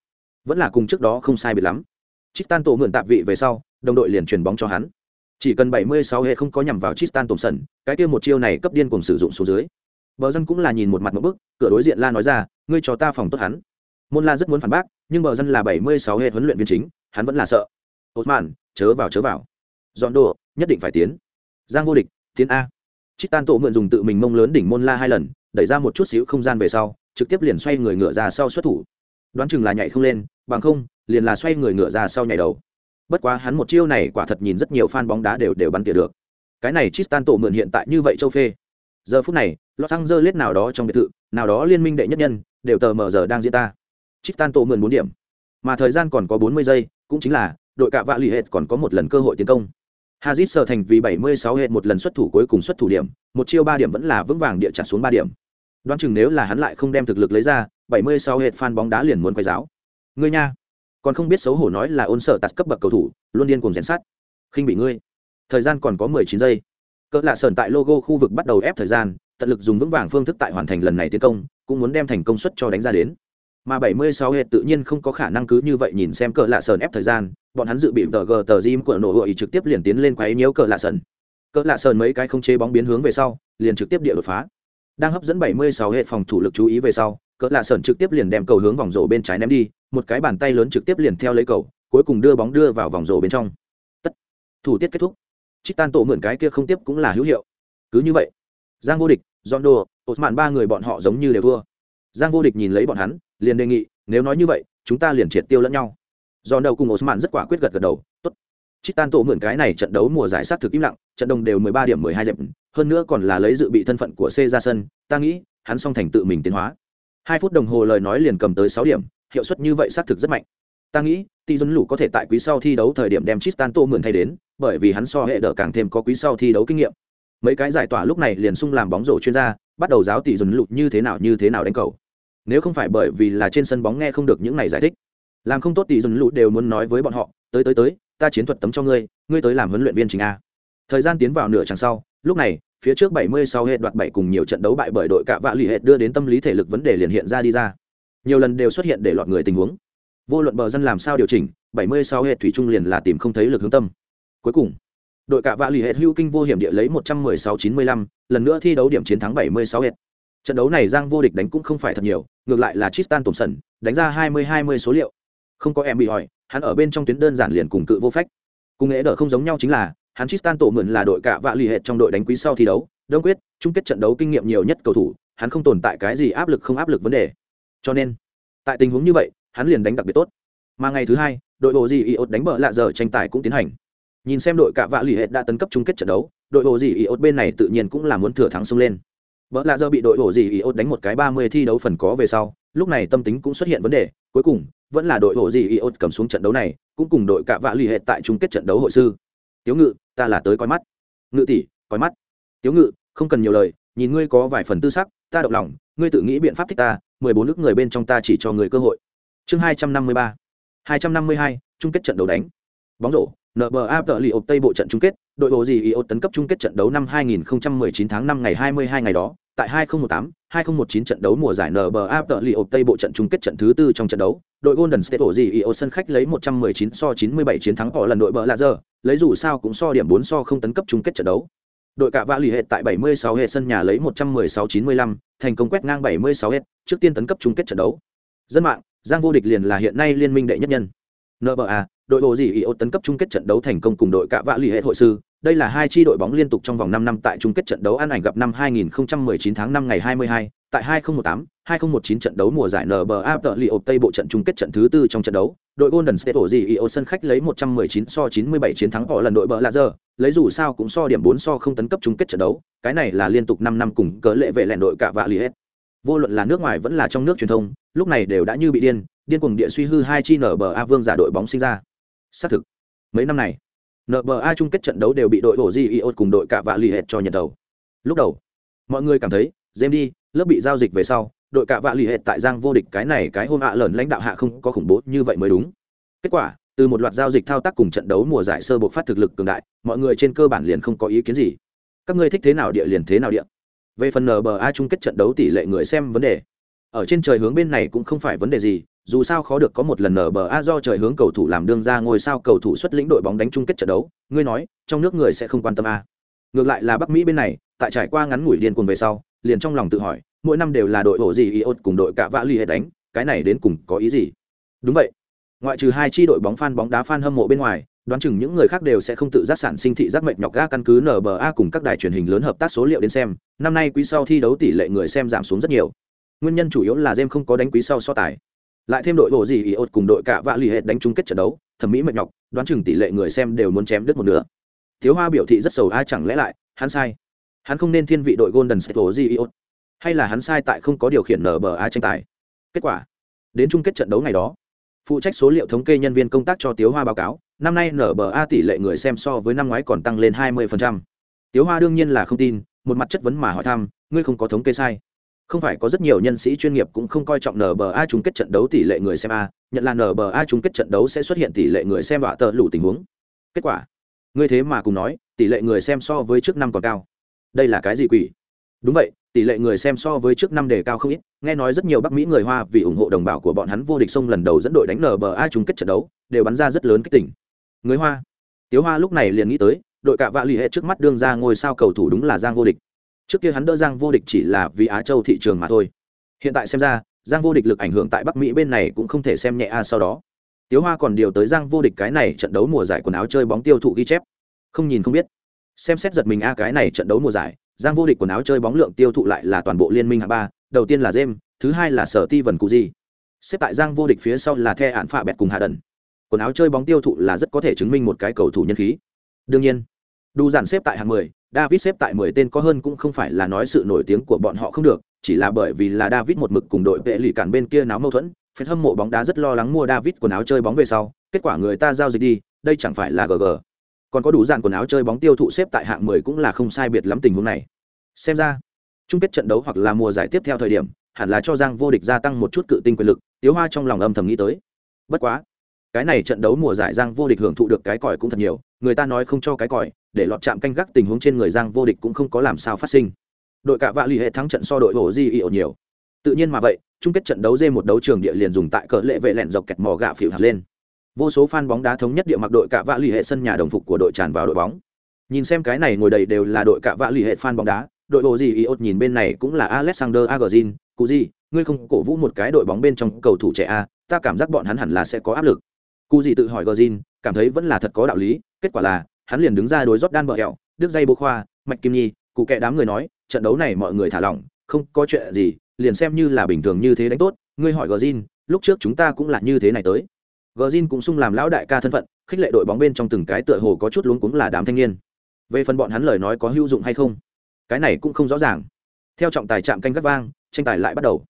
Vẫn là cùng trước đó không sai biệt lắm. Tristan tổ mượn tạp vị về sau, đồng đội liền chuyển bóng cho hắn. Chỉ cần 76 hệ không có nhằm vào Tristan Thompson, cái kia một chiêu này cấp điên cùng sử dụng số dưới. Bờ dân cũng là nhìn một mặt một bức, cửa đối diện La nói ra, ngươi cho ta phòng tốt hắn. Môn La rất muốn phản bác, nhưng bờ dân là 76 hệ huấn luyện viên chính, hắn vẫn là sợ. Osman, chớ vào chớ vào. Dọn đồ, nhất định phải tiến. Giang vô địch, tiến a. Chitan tổ mượn dùng tự mình mông lớn đỉnh môn La hai lần, đẩy ra một chút xíu không gian về sau, trực tiếp liền xoay người ngựa ra sau xuất thủ. Đoán chừng là nhảy không lên, bằng không, liền là xoay người ngựa ra sau nhảy đầu. Bất quá hắn một chiêu này quả thật nhìn rất nhiều fan bóng đá đều đều bắn tỉa được. Cái này Tristan tổ mượn hiện tại như vậy châu phê. Giờ phút này, Los Angeles nào đó trong biệt thự, nào đó liên minh đệ nhất nhân, đều tờ mờ giờ đang diễn ta. Chitan tổ mượn bốn điểm. Mà thời gian còn có bốn mươi giây, cũng chính là đội cạ vạ lì hệt còn có một lần cơ hội tiến công. Hazit sở thành vì 76 hệt một lần xuất thủ cuối cùng xuất thủ điểm, một chiêu ba điểm vẫn là vững vàng địa trả xuống ba điểm. Đoán chừng nếu là hắn lại không đem thực lực lấy ra, 76 hệt fan bóng đá liền muốn quay giáo. Ngươi nha, còn không biết xấu hổ nói là ôn sở tạt cấp bậc cầu thủ, luôn điên cuồng rèn sát. Khinh bị ngươi. Thời gian còn có 19 giây. Cỡ lạ sờn tại logo khu vực bắt đầu ép thời gian, tận lực dùng vững vàng phương thức tại hoàn thành lần này tiến công, cũng muốn đem thành công suất cho đánh ra đến. Mà 76 hệ tự nhiên không có khả năng cứ như vậy nhìn xem cờ lạ sờn ép thời gian bọn hắn dự bị tờ gờ tờ gym của nội hội trực tiếp liền tiến lên quấy nhiễu cờ lạ sờn. Cờ lạ sờn mấy cái không chế bóng biến hướng về sau liền trực tiếp địa đột phá. Đang hấp dẫn 76 hệ phòng thủ lực chú ý về sau cờ lạ sờn trực tiếp liền đem cầu hướng vòng rổ bên trái ném đi một cái bàn tay lớn trực tiếp liền theo lấy cầu cuối cùng đưa bóng đưa vào vòng rổ bên trong. Tất. Thủ tiết kết thúc trích tan tổ mượn cái kia không tiếp cũng là hữu hiệu. Cứ như vậy, giang vô địch john đồ mạn ba người bọn họ giống như đều thua. Giang vô địch nhìn lấy bọn hắn, liền đề nghị, nếu nói như vậy, chúng ta liền triệt tiêu lẫn nhau. John đầu cùng osman rất quả quyết gật gật đầu, tốt. Trích tan tổ mượn cái này trận đấu mùa giải sát thực im lặng, trận đồng đều mười ba điểm mười hai dẹp hơn nữa còn là lấy dự bị thân phận của c ra sân, ta nghĩ, hắn song thành tự mình tiến hóa. Hai phút đồng hồ lời nói liền cầm tới sáu điểm, hiệu suất như vậy xác thực rất mạnh ta nghĩ tỷ dân lũ có thể tại quý sau thi đấu thời điểm đem tristan tô mượn thay đến, bởi vì hắn so hệ đỡ càng thêm có quý sau thi đấu kinh nghiệm. Mấy cái giải tỏa lúc này liền sung làm bóng rổ chuyên gia, bắt đầu giáo tỷ dân lụt như thế nào như thế nào đánh cầu. Nếu không phải bởi vì là trên sân bóng nghe không được những này giải thích, làm không tốt tỷ dân lụt đều muốn nói với bọn họ, tới tới tới, ta chiến thuật tấm cho ngươi ngươi tới làm huấn luyện viên chính a. Thời gian tiến vào nửa chặng sau, lúc này, phía trước 70 sau hệ đoạt bảy cùng nhiều trận đấu bại bởi đội cả vạ lì hệ đưa đến tâm lý thể lực vấn đề liền hiện ra đi ra. Nhiều lần đều xuất hiện để lọt người tình huống vô luận bờ dân làm sao điều chỉnh 70 sau hệ thủy trung liền là tìm không thấy lực hướng tâm. Cuối cùng đội cả vạ lì hệ hưu kinh vô hiểm địa lấy 116-95, lần nữa thi đấu điểm chiến thắng 76 hệ. Trận đấu này giang vô địch đánh cũng không phải thật nhiều ngược lại là tristan sần đánh ra 20-20 số liệu. Không có em bị hỏi hắn ở bên trong tuyến đơn giản liền cùng cự vô phách. Cùng nghệ đỡ không giống nhau chính là hắn tristan tổ mượn là đội cả vạ lì hệ trong đội đánh quý sau thi đấu đông quyết chung kết trận đấu kinh nghiệm nhiều nhất cầu thủ hắn không tồn tại cái gì áp lực không áp lực vấn đề. Cho nên tại tình huống như vậy hắn liền đánh đặc biệt tốt. Mà ngày thứ hai, đội bộ gì ốt đánh bờ lạ giờ tranh tài cũng tiến hành. Nhìn xem đội cạ vạ lì hệ đã tấn cấp chung kết trận đấu, đội bộ gì ốt bên này tự nhiên cũng là muốn thừa thắng xông lên. Bờ lạ giờ bị đội bộ gì ốt đánh một cái ba mươi thi đấu phần có về sau, lúc này tâm tính cũng xuất hiện vấn đề, cuối cùng, vẫn là đội bộ gì ốt cầm xuống trận đấu này, cũng cùng đội cạ vạ lì hệ tại chung kết trận đấu hội sư. Tiếu ngự, ta là tới coi mắt. Ngự tỷ, coi mắt. Tiếu ngự, không cần nhiều lời, nhìn ngươi có vài phần tư sắc, ta động lòng, ngươi tự nghĩ biện pháp thích ta, mười bốn nước người bên trong ta chỉ cho người cơ hội chương hai trăm năm mươi ba. hai trăm năm mươi hai chung kết trận đấu đánh. Bóng rổ nba tờ li ộp tây bộ trận chung kết đội bộ gì iot tấn cấp chung kết trận đấu năm 2019 tháng 5 ngày 22 ngày đó tại 2018 2019 trận đấu mùa giải nba tờ li ộp tây bộ trận chung kết trận thứ tư trong trận đấu đội golden state ổ gì iot sân khách lấy 119 so 97 chiến thắng họ lần đội bờ lạ giờ lấy dù sao cũng so điểm 4 so không tấn cấp chung kết trận đấu. Đội cả vạ lì hệ tại 76 hệ sân nhà lấy 116-95, thành công quét ngang 76 hệ, trước tiên tấn cấp chung kết trận đấu. Dân mạng, Giang vô địch liền là hiện nay liên minh đệ nhất nhân. NBA, đội bộ gì ô tấn cấp chung kết trận đấu thành công cùng đội cạ vạ lì hệ hội sư, đây là hai chi đội bóng liên tục trong vòng 5 năm tại chung kết trận đấu ăn ảnh gặp năm 2019 tháng 5 ngày 22, tại 2018, 2019 trận đấu mùa giải NBA tợ lì ộp Tây bộ trận chung kết trận thứ tư trong trận đấu, đội Golden State ổ gì IO sân khách lấy 119 so 97 chiến thắng họ lần đội bờ là giờ, lấy dù sao cũng so điểm 4 so không tấn cấp chung kết trận đấu, cái này là liên tục 5 năm cùng cớ lệ vệ lẹn đội cả vạ lì hết. Vô luận là nước ngoài vẫn là trong nước truyền thông, lúc này đều đã như bị điên, điên cuồng địa suy hư hai chi nở bờ a vương giả đội bóng sinh ra. Xác thực, mấy năm này, nở bờ a chung kết trận đấu đều bị đội ổ di IO cùng đội cả vạ l ì hệt cho nhận đầu. Lúc đầu, mọi người cảm thấy, James đi, lớp bị giao dịch về sau, đội cả vạ l ì hệt tại giang vô địch cái này cái hôm ạ à lởn lãnh đạo hạ không có khủng bố như vậy mới đúng kết quả từ một loạt giao dịch thao tác cùng trận đấu mùa giải sơ bộ phát thực lực cường đại mọi người trên cơ bản liền không có ý kiến gì các ngươi thích thế nào địa liền thế nào địa về phần nba chung kết trận đấu tỷ lệ người xem vấn đề, ở trên trời hướng bên này cũng không phải vấn đề gì, dù sao khó được có một lần nba do trời hướng cầu thủ làm đương ra ngôi sao cầu thủ xuất lĩnh đội bóng đánh chung kết trận đấu, ngươi nói, trong nước người sẽ không quan tâm a ngược lại là bắc mỹ bên này, tại trải qua ngắn ngủi điên cuồng về sau, liền trong lòng tự hỏi, mỗi năm đều là đội hổ gì iốt cùng đội cả vã l hệ đánh, cái này đến cùng có ý gì? Đúng vậy. Ngoại trừ hai chi đội bóng fan bóng đá fan hâm mộ bên ngoài đoán chừng những người khác đều sẽ không tự giác sản sinh thị giác mệnh nhọc ga căn cứ nba cùng các đài truyền hình lớn hợp tác số liệu đến xem, năm nay quý sau thi đấu tỷ lệ người xem giảm xuống rất nhiều. Nguyên nhân chủ yếu là jem không có đánh quý sau so tài. Lại thêm đội bộ gì iốt cùng đội cả vạ lì hệ đánh chung kết trận đấu, thẩm mỹ mệt nhọc, đoán chừng tỷ lệ người xem đều muốn chém đứt một nửa. Thiếu hoa biểu thị rất sầu ai chẳng lẽ lại, hắn sai. Hắn không nên thiên vị đội golden state bộ gì iốt hay là hắn sai tại không có điều khiển nba tranh tài. Kết quả, đến chung kết trận đấu ngày đó, phụ trách số liệu thống kê nhân viên công tác cho tiếu hoa báo cáo năm nay nba tỷ lệ người xem so với năm ngoái còn tăng lên 20%. tiếu hoa đương nhiên là không tin, một mặt chất vấn mà hỏi thăm, ngươi không có thống kê sai. Không phải có rất nhiều nhân sĩ chuyên nghiệp cũng không coi trọng nba chung kết trận đấu tỷ lệ người xem a, nhận là nba chung kết trận đấu sẽ xuất hiện tỷ lệ người xem đọa tờ lủ tình huống. Kết quả, ngươi thế mà cùng nói, tỷ lệ người xem so với trước năm còn cao. Đây là cái gì quỷ? Đúng vậy, tỷ lệ người xem so với trước năm đề cao không ít, nghe nói rất nhiều bắc mỹ người hoa vì ủng hộ đồng bào của bọn hắn vô địch sông lần đầu dẫn đội đánh nba chung kết trận đấu, đều bắn ra rất lớn kích tỉnh người hoa. Tiếu hoa lúc này liền nghĩ tới, đội cạ vạ l ì hệ trước mắt đương ra ngôi sao cầu thủ đúng là giang vô địch. Trước kia hắn đỡ giang vô địch chỉ là vì á châu thị trường mà thôi. Hiện tại xem ra, giang vô địch lực ảnh hưởng tại bắc mỹ bên này cũng không thể xem nhẹ a sau đó. Tiếu hoa còn điều tới giang vô địch cái này trận đấu mùa giải quần áo chơi bóng tiêu thụ ghi chép. Không nhìn không biết. Xem xét giật mình a cái này trận đấu mùa giải, giang vô địch quần áo chơi bóng lượng tiêu thụ lại là toàn bộ liên minh hạng ba, đầu tiên là jem thứ hai là sở ti vần cụ di. Xếp tại giang vô địch phía sau là the hạn phạ bẹt cùng hạ đần quần áo chơi bóng tiêu thụ là rất có thể chứng minh một cái cầu thủ nhân khí đương nhiên đủ giản xếp tại hạng mười david xếp tại mười tên có hơn cũng không phải là nói sự nổi tiếng của bọn họ không được chỉ là bởi vì là david một mực cùng đội vệ lì cản bên kia náo mâu thuẫn Phần hâm mộ bóng đá rất lo lắng mua David quần áo chơi bóng về sau, kết quả người ta giao dịch đi, đây chẳng phải là GG. Còn có đủ dàn quần áo chơi bóng tiêu thụ xếp tại hạng 10 cũng là không sai biệt lắm tình huống này. Xem ra, chung kết trận đấu hoặc là mùa giải tiếp theo thời điểm, hẳn là cho Giang vô địch gia tăng một chút cự tinh quyền lực, Tiếu Hoa trong lòng âm thầm nghĩ tới. Bất quá, cái này trận đấu mùa giải Giang vô địch hưởng thụ được cái còi cũng thật nhiều, người ta nói không cho cái còi, để lọt chạm canh gác tình huống trên người Giang vô địch cũng không có làm sao phát sinh. Đội cả vạ lì hệ thắng trận so đội hồ di ỉ nhiều. Tự nhiên mà vậy, chung kết trận đấu dê một đấu trường địa liền dùng tại cỡ lệ vệ lẹn dọc kẹt mò gạ phịu hạt lên vô số fan bóng đá thống nhất địa mặc đội cả vạ lì hệ sân nhà đồng phục của đội tràn vào đội bóng nhìn xem cái này ngồi đầy đều là đội cả vạ lì hệ fan bóng đá đội bộ gì iốt nhìn bên này cũng là alexander agazin cụ gì ngươi không cổ vũ một cái đội bóng bên trong cầu thủ trẻ a ta cảm giác bọn hắn hẳn là sẽ có áp lực cụ gì tự hỏi gazin cảm thấy vẫn là thật có đạo lý, kết quả là, hắn liền đứng ra đối rót đan bờ hẹo, đứt dây bô khoa, mạch kim nhi, cụ kệ đám người nói, trận đấu này mọi người thả lỏng, không có chuyện gì, liền xem như là bình thường như thế đánh tốt, ngươi hỏi gazin lúc trước chúng ta cũng là như thế này tới. Gazin cũng sung làm lão đại ca thân phận, khích lệ đội bóng bên trong từng cái tựa hồ có chút luống cuống là đám thanh niên. Về phần bọn hắn lời nói có hữu dụng hay không, cái này cũng không rõ ràng. Theo trọng tài chạm canh gắt vang, tranh tài lại bắt đầu.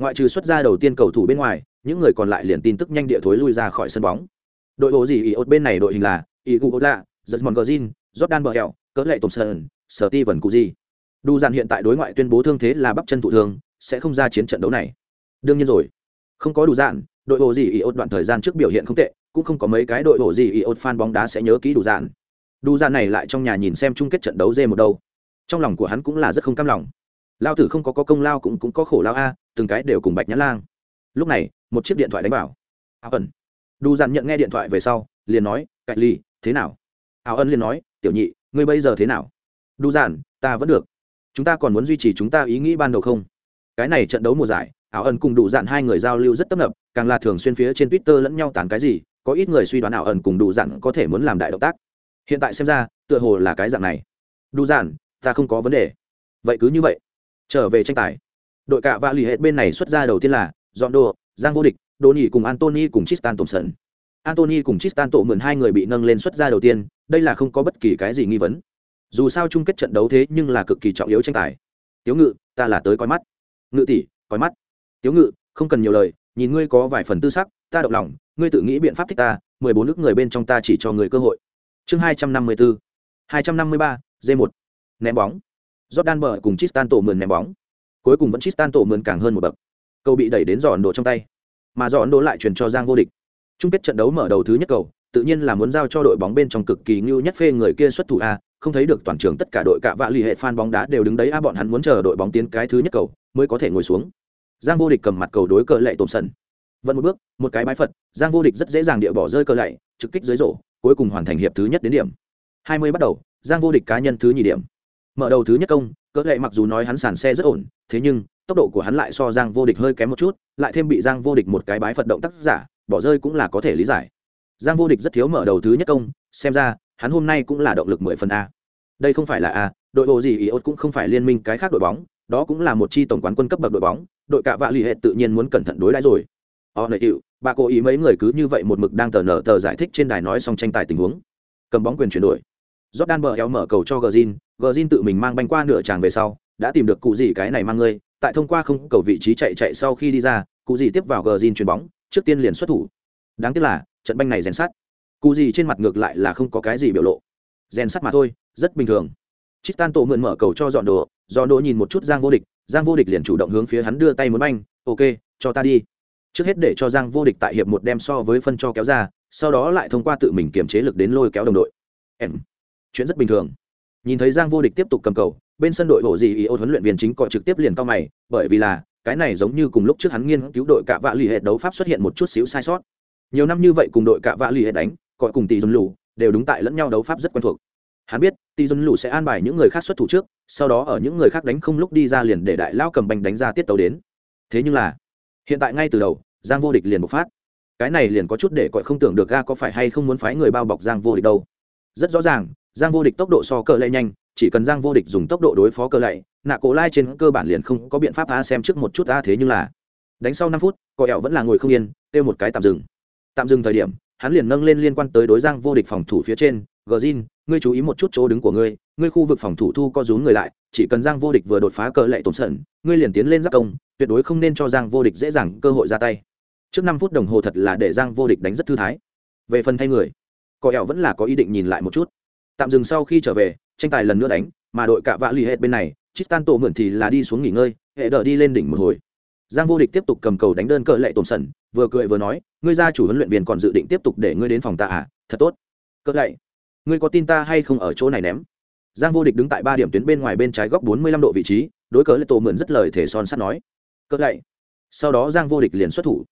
Ngoại trừ xuất ra đầu tiên cầu thủ bên ngoài những người còn lại liền tin tức nhanh địa thối lui ra khỏi sân bóng. Đội bộ gì ý ốt bên này đội hình là ý cụ lạ giật mòn jordan bờ hẹo cỡ lệ thompson sở ti vần cụ gì đu dàn hiện tại đối ngoại tuyên bố thương thế là bắp chân thụ thương sẽ không ra chiến trận đấu này. Đương nhiên rồi không có đủ dạn đội bộ gì ý ốt đoạn thời gian trước biểu hiện không tệ cũng không có mấy cái đội bộ gì ý ốt fan bóng đá sẽ nhớ kỹ đủ dạn đủ dạn này lại trong nhà nhìn xem chung kết trận đấu dê một đâu. Trong lòng của hắn cũng là rất không cam lòng. Lao tử không có, có công lao cũng cũng có khổ lao a từng cái đều cùng bạch nhã lang lúc này, một chiếc điện thoại đánh vào. Áo ẩn. Đủ dạn nhận nghe điện thoại về sau, liền nói cạnh ly, thế nào? Áo ân liền nói, tiểu nhị, ngươi bây giờ thế nào? Đủ dạn ta vẫn được. Chúng ta còn muốn duy trì chúng ta ý nghĩ ban đầu không? Cái này trận đấu mùa giải, áo ẩn cùng đủ dạn hai người giao lưu rất tấp nập, càng là thường xuyên phía trên twitter lẫn nhau tán cái gì, có ít người suy đoán áo ẩn cùng đủ dạn có thể muốn làm đại động tác. Hiện tại xem ra, tựa hồ là cái dạng này. Đủ dạn ta không có vấn đề. Vậy cứ như vậy. Trở về tranh tài. Đội cạ và lì hết bên này xuất ra đầu tiên là dọn đồ giang vô địch đồ nhị cùng antony cùng tristan thompson. Antony cùng tristan tổ mượn hai người bị nâng lên xuất ra đầu tiên, đây là không có bất kỳ cái gì nghi vấn. Dù sao chung kết trận đấu thế nhưng là cực kỳ trọng yếu tranh tài. Tiếu ngự, ta là tới coi mắt. Ngự tỷ, coi mắt. Tiếu ngự, không cần nhiều lời, nhìn ngươi có vài phần tư sắc, ta động lòng, ngươi tự nghĩ biện pháp thích ta, mười bốn nước người bên trong ta chỉ cho người cơ hội. Chương hai trăm năm mươi bốn hai trăm năm mươi ba d một. Ném bóng. Jordan bờ cùng tristan tổ mượn ném bóng. Cuối cùng vẫn tristan tổ mượn càng hơn một bậc cầu bị đẩy đến giò ấn độ trong tay. Mà giò ấn độ lại truyền cho giang vô địch. Chung kết trận đấu mở đầu thứ nhất cầu, tự nhiên là muốn giao cho đội bóng bên trong cực kỳ ngưu nhất phê người kia xuất thủ a, không thấy được toàn trường tất cả đội cạ vạ l ì hệ fan bóng đá đều đứng đấy a, bọn hắn muốn chờ đội bóng tiến cái thứ nhất cầu, mới có thể ngồi xuống. Giang vô địch cầm mặt cầu đối cờ lệ tổn sân. Vẫn một bước, một cái bái phật, giang vô địch rất dễ dàng địa bỏ rơi cờ lệ, trực kích dưới rổ, cuối cùng hoàn thành hiệp thứ nhất đến điểm. Hai mươi bắt đầu, giang vô địch cá nhân thứ nhì điểm. Mở đầu thứ nhất công cỡ lệ mặc dù nói hắn sàn xe rất ổn, thế nhưng tốc độ của hắn lại so giang vô địch hơi kém một chút, lại thêm bị giang vô địch một cái bái phật động tác giả, bỏ rơi cũng là có thể lý giải. Giang vô địch rất thiếu mở đầu thứ nhất công, xem ra, hắn hôm nay cũng là động lực mười phần a. Đây không phải là a, đội bộ gì ý ốt cũng không phải liên minh cái khác đội bóng, đó cũng là một chi tổng quán quân cấp bậc đội bóng, đội cạ vạ l ì hệ tự nhiên muốn cẩn thận đối đãi rồi. Họ nợ hiệu bà cố ý mấy người cứ như vậy một mực đang tờ nở tờ giải thích trên đài nói xong tranh tài tình huống. Cầm bóng quyền chuyển đổi. Jordan bờ eo mở cầu cho gờ zin gờ zin tự mình mang banh qua nửa tràng về sau, đã tìm được cụ gì cái này mang ngươi tại thông qua không cầu vị trí chạy chạy sau khi đi ra, cụ gì tiếp vào gờ zin chuyền bóng, trước tiên liền xuất thủ. Đáng tiếc là, trận banh này rèn sắt. Cụ gì trên mặt ngược lại là không có cái gì biểu lộ. Rèn sắt mà thôi, rất bình thường. Chít tan tổ mượn mở cầu cho dọn đồ dọn đồ nhìn một chút giang vô địch, giang vô địch liền chủ động hướng phía hắn đưa tay muốn banh, ok, cho ta đi. Trước hết để cho giang vô địch tại hiệp một đem so với phân cho kéo ra, sau đó lại thông qua tự mình kiềm chế lực đến lôi kéo đồng đội. Em. Chuyện rất bình thường. Nhìn thấy giang vô địch tiếp tục cầm cầu bên sân đội bộ gì ý ô huấn luyện viên chính cọ trực tiếp liền cao mày, bởi vì là, cái này giống như cùng lúc trước hắn nghiên cứu đội cạ vạ l ì hệ đấu pháp xuất hiện một chút xíu sai sót. Nhiều năm như vậy cùng đội cạ vạ l ì hệ đánh cọ cùng tỷ dân lù đều đúng tại lẫn nhau đấu pháp rất quen thuộc. Hắn biết tỷ dân lù sẽ an bài những người khác xuất thủ trước, sau đó ở những người khác đánh không lúc đi ra liền để đại lao cầm bành đánh ra tiết tấu đến. Thế nhưng là, hiện tại ngay từ đầu, giang vô địch liền bộc phát. Cái này liền có chút để cọi không tưởng được ga có phải hay không muốn phái người bao bọc giang vô địch đâu. Rất rõ ràng, giang vô địch tốc độ so cờ lây nhanh chỉ cần giang vô địch dùng tốc độ đối phó cờ lạy, nạ cổ lai trên cơ bản liền không có biện pháp a xem trước một chút a thế nhưng là. Đánh sau năm phút cọ ẹo vẫn là ngồi không yên, kêu một cái tạm dừng. Tạm dừng thời điểm, hắn liền nâng lên liên quan tới đối giang vô địch phòng thủ phía trên gờ zin ngươi chú ý một chút chỗ đứng của ngươi ngươi khu vực phòng thủ thu co rúm người lại, chỉ cần giang vô địch vừa đột phá cờ lệ tổn sẩn, ngươi liền tiến lên giáp công, tuyệt đối không nên cho giang vô địch dễ dàng cơ hội ra tay. Trước năm phút đồng hồ thật là để giang vô địch đánh rất thư thái. Về phần thay người cọ ẹo vẫn là có ý định nhìn lại một chút. Tạm dừng sau khi trở về tranh tài lần nữa đánh, mà đội cạ vạ lì hết bên này, Tristan tổ mượn thì là đi xuống nghỉ ngơi, hệ đờ đi lên đỉnh một hồi. Giang vô địch tiếp tục cầm cầu đánh đơn cờ lệ tổn sần, vừa cười vừa nói, ngươi ra chủ huấn luyện viên còn dự định tiếp tục để ngươi đến phòng ta à? Thật tốt. Cỡ lệ, ngươi có tin ta hay không ở chỗ này ném? Giang vô địch đứng tại ba điểm tuyến bên ngoài bên trái góc bốn mươi lăm độ vị trí, đối cờ lệ tổ mượn rất lời thể son sắt nói. Cỡ lệ. Sau đó giang vô địch liền xuất thủ.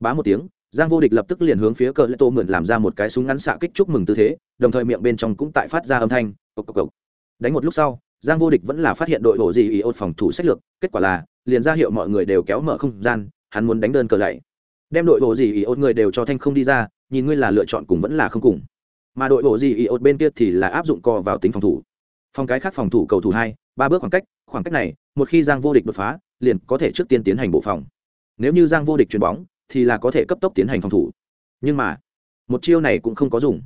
Bá một tiếng, giang vô địch lập tức liền hướng phía cờ lệ tô mượn làm ra một cái súng ngắn xạ kích chúc mừng tư thế, đồng thời miệng bên trong cũng tại phát ra âm thanh cộc cộc cộc. Đánh một lúc sau, giang vô địch vẫn là phát hiện đội bộ gì ý ốt phòng thủ sách lược, kết quả là, liền ra hiệu mọi người đều kéo mở không gian, hắn muốn đánh đơn cờ lạy. Đem đội bộ gì ý ốt người đều cho thanh không đi ra, nhìn ngươi là lựa chọn cùng vẫn là không cùng. Mà đội bộ gì ý ốt bên kia thì là áp dụng co vào tính phòng thủ. Phòng cái khác phòng thủ cầu thủ hai, ba bước khoảng cách khoảng cách này, một khi giang vô địch đột phá, liền có thể trước tiên tiến hành bộ phòng. Nếu như giang vô địch chuyền bóng, thì là có thể cấp tốc tiến hành phòng thủ. Nhưng mà, một chiêu này cũng không có dùng.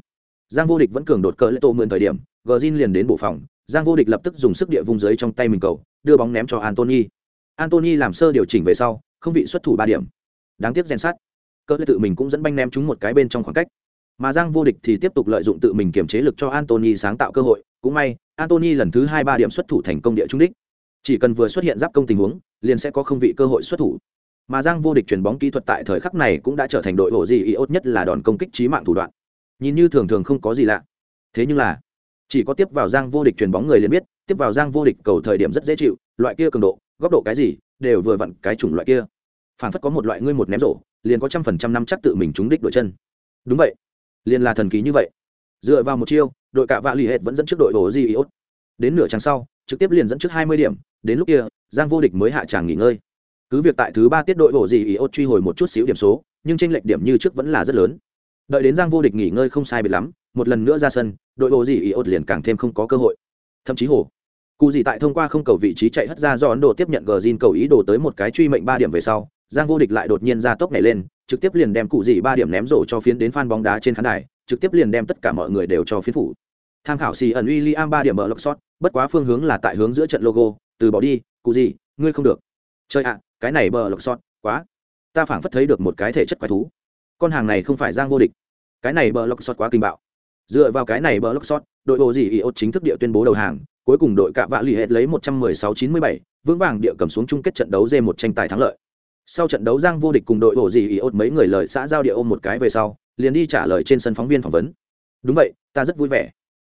Giang vô địch vẫn cường đột cỡ lễ tô mượn thời điểm gờ liền đến bộ phòng, giang vô địch lập tức dùng sức địa vung dưới trong tay mình cầu, đưa bóng ném cho antony antony làm sơ điều chỉnh về sau, không vị xuất thủ ba điểm. Đáng tiếc rèn sát cỡ tự mình cũng dẫn banh ném trúng một cái bên trong khoảng cách. Mà giang vô địch thì tiếp tục lợi dụng tự mình kiềm chế lực cho antony sáng tạo cơ hội. Cũng may antony lần thứ hai ba điểm xuất thủ thành công địa trung đích. Chỉ cần vừa xuất hiện giáp công tình huống, liền sẽ có không vị cơ hội xuất thủ. Mà giang vô địch chuyển bóng kỹ thuật tại thời khắc này cũng đã trở thành đội hộ gì iốt nhất là đòn công kích trí mạng thủ đoạn. Nhìn như thường thường không có gì lạ. Thế nhưng là chỉ có tiếp vào giang vô địch chuyền bóng người liền biết, tiếp vào giang vô địch cầu thời điểm rất dễ chịu, loại kia cường độ, góc độ cái gì, đều vừa vặn cái chủng loại kia. Phản phất có một loại ngươi một ném rổ, liền có trăm phần trăm năm chắc tự mình trúng đích đội chân. Đúng vậy. Liền là thần ký như vậy. Dựa vào một chiêu, đội cạ vạ l ì hệt vẫn dẫn trước đội hồ di iốt. Đến nửa trang sau, trực tiếp liền dẫn trước hai mươi điểm, đến lúc kia, giang vô địch mới hạ tràng nghỉ ngơi. Cứ việc tại thứ ba tiết đội hồ di iốt truy hồi một chút xíu điểm số, nhưng tranh lệch điểm như trước vẫn là rất lớn. Đợi đến giang vô địch nghỉ ngơi không sai biệt lắm một lần nữa ra sân, đội bộ gì ý ốt liền càng thêm không có cơ hội. Thậm chí hồ, cụ gì tại thông qua không cầu vị trí chạy hất ra do ấn độ tiếp nhận gờ zin cầu ý đồ tới một cái truy mệnh ba điểm về sau, giang vô địch lại đột nhiên ra tốc nhảy lên, trực tiếp liền đem cụ gì ba điểm ném rổ cho phiến đến phan bóng đá trên khán đài, trực tiếp liền đem tất cả mọi người đều cho phiến phủ. Tham khảo xì ẩn uy liam ba điểm mở lộc sót, bất quá phương hướng là tại hướng giữa trận logo, từ bỏ đi, cụ gì, ngươi không được. Chơi ạ, cái này bờ lộc sót, quá. Ta phảng phất thấy được một cái thể chất quái thú. Con hàng này không phải giang vô địch. Cái này bờ lộc sót quá kinh bạo dựa vào cái này bờ lốc sót đội bộ gì iốt chính thức địa tuyên bố đầu hàng cuối cùng đội cạ vạ lì hết lấy 116-97, vững vàng địa cầm xuống chung kết trận đấu dê một tranh tài thắng lợi. Sau trận đấu giang vô địch cùng đội bộ gì iốt mấy người lời xã giao địa ôm một cái về sau liền đi trả lời trên sân phóng viên phỏng vấn. Đúng vậy ta rất vui vẻ.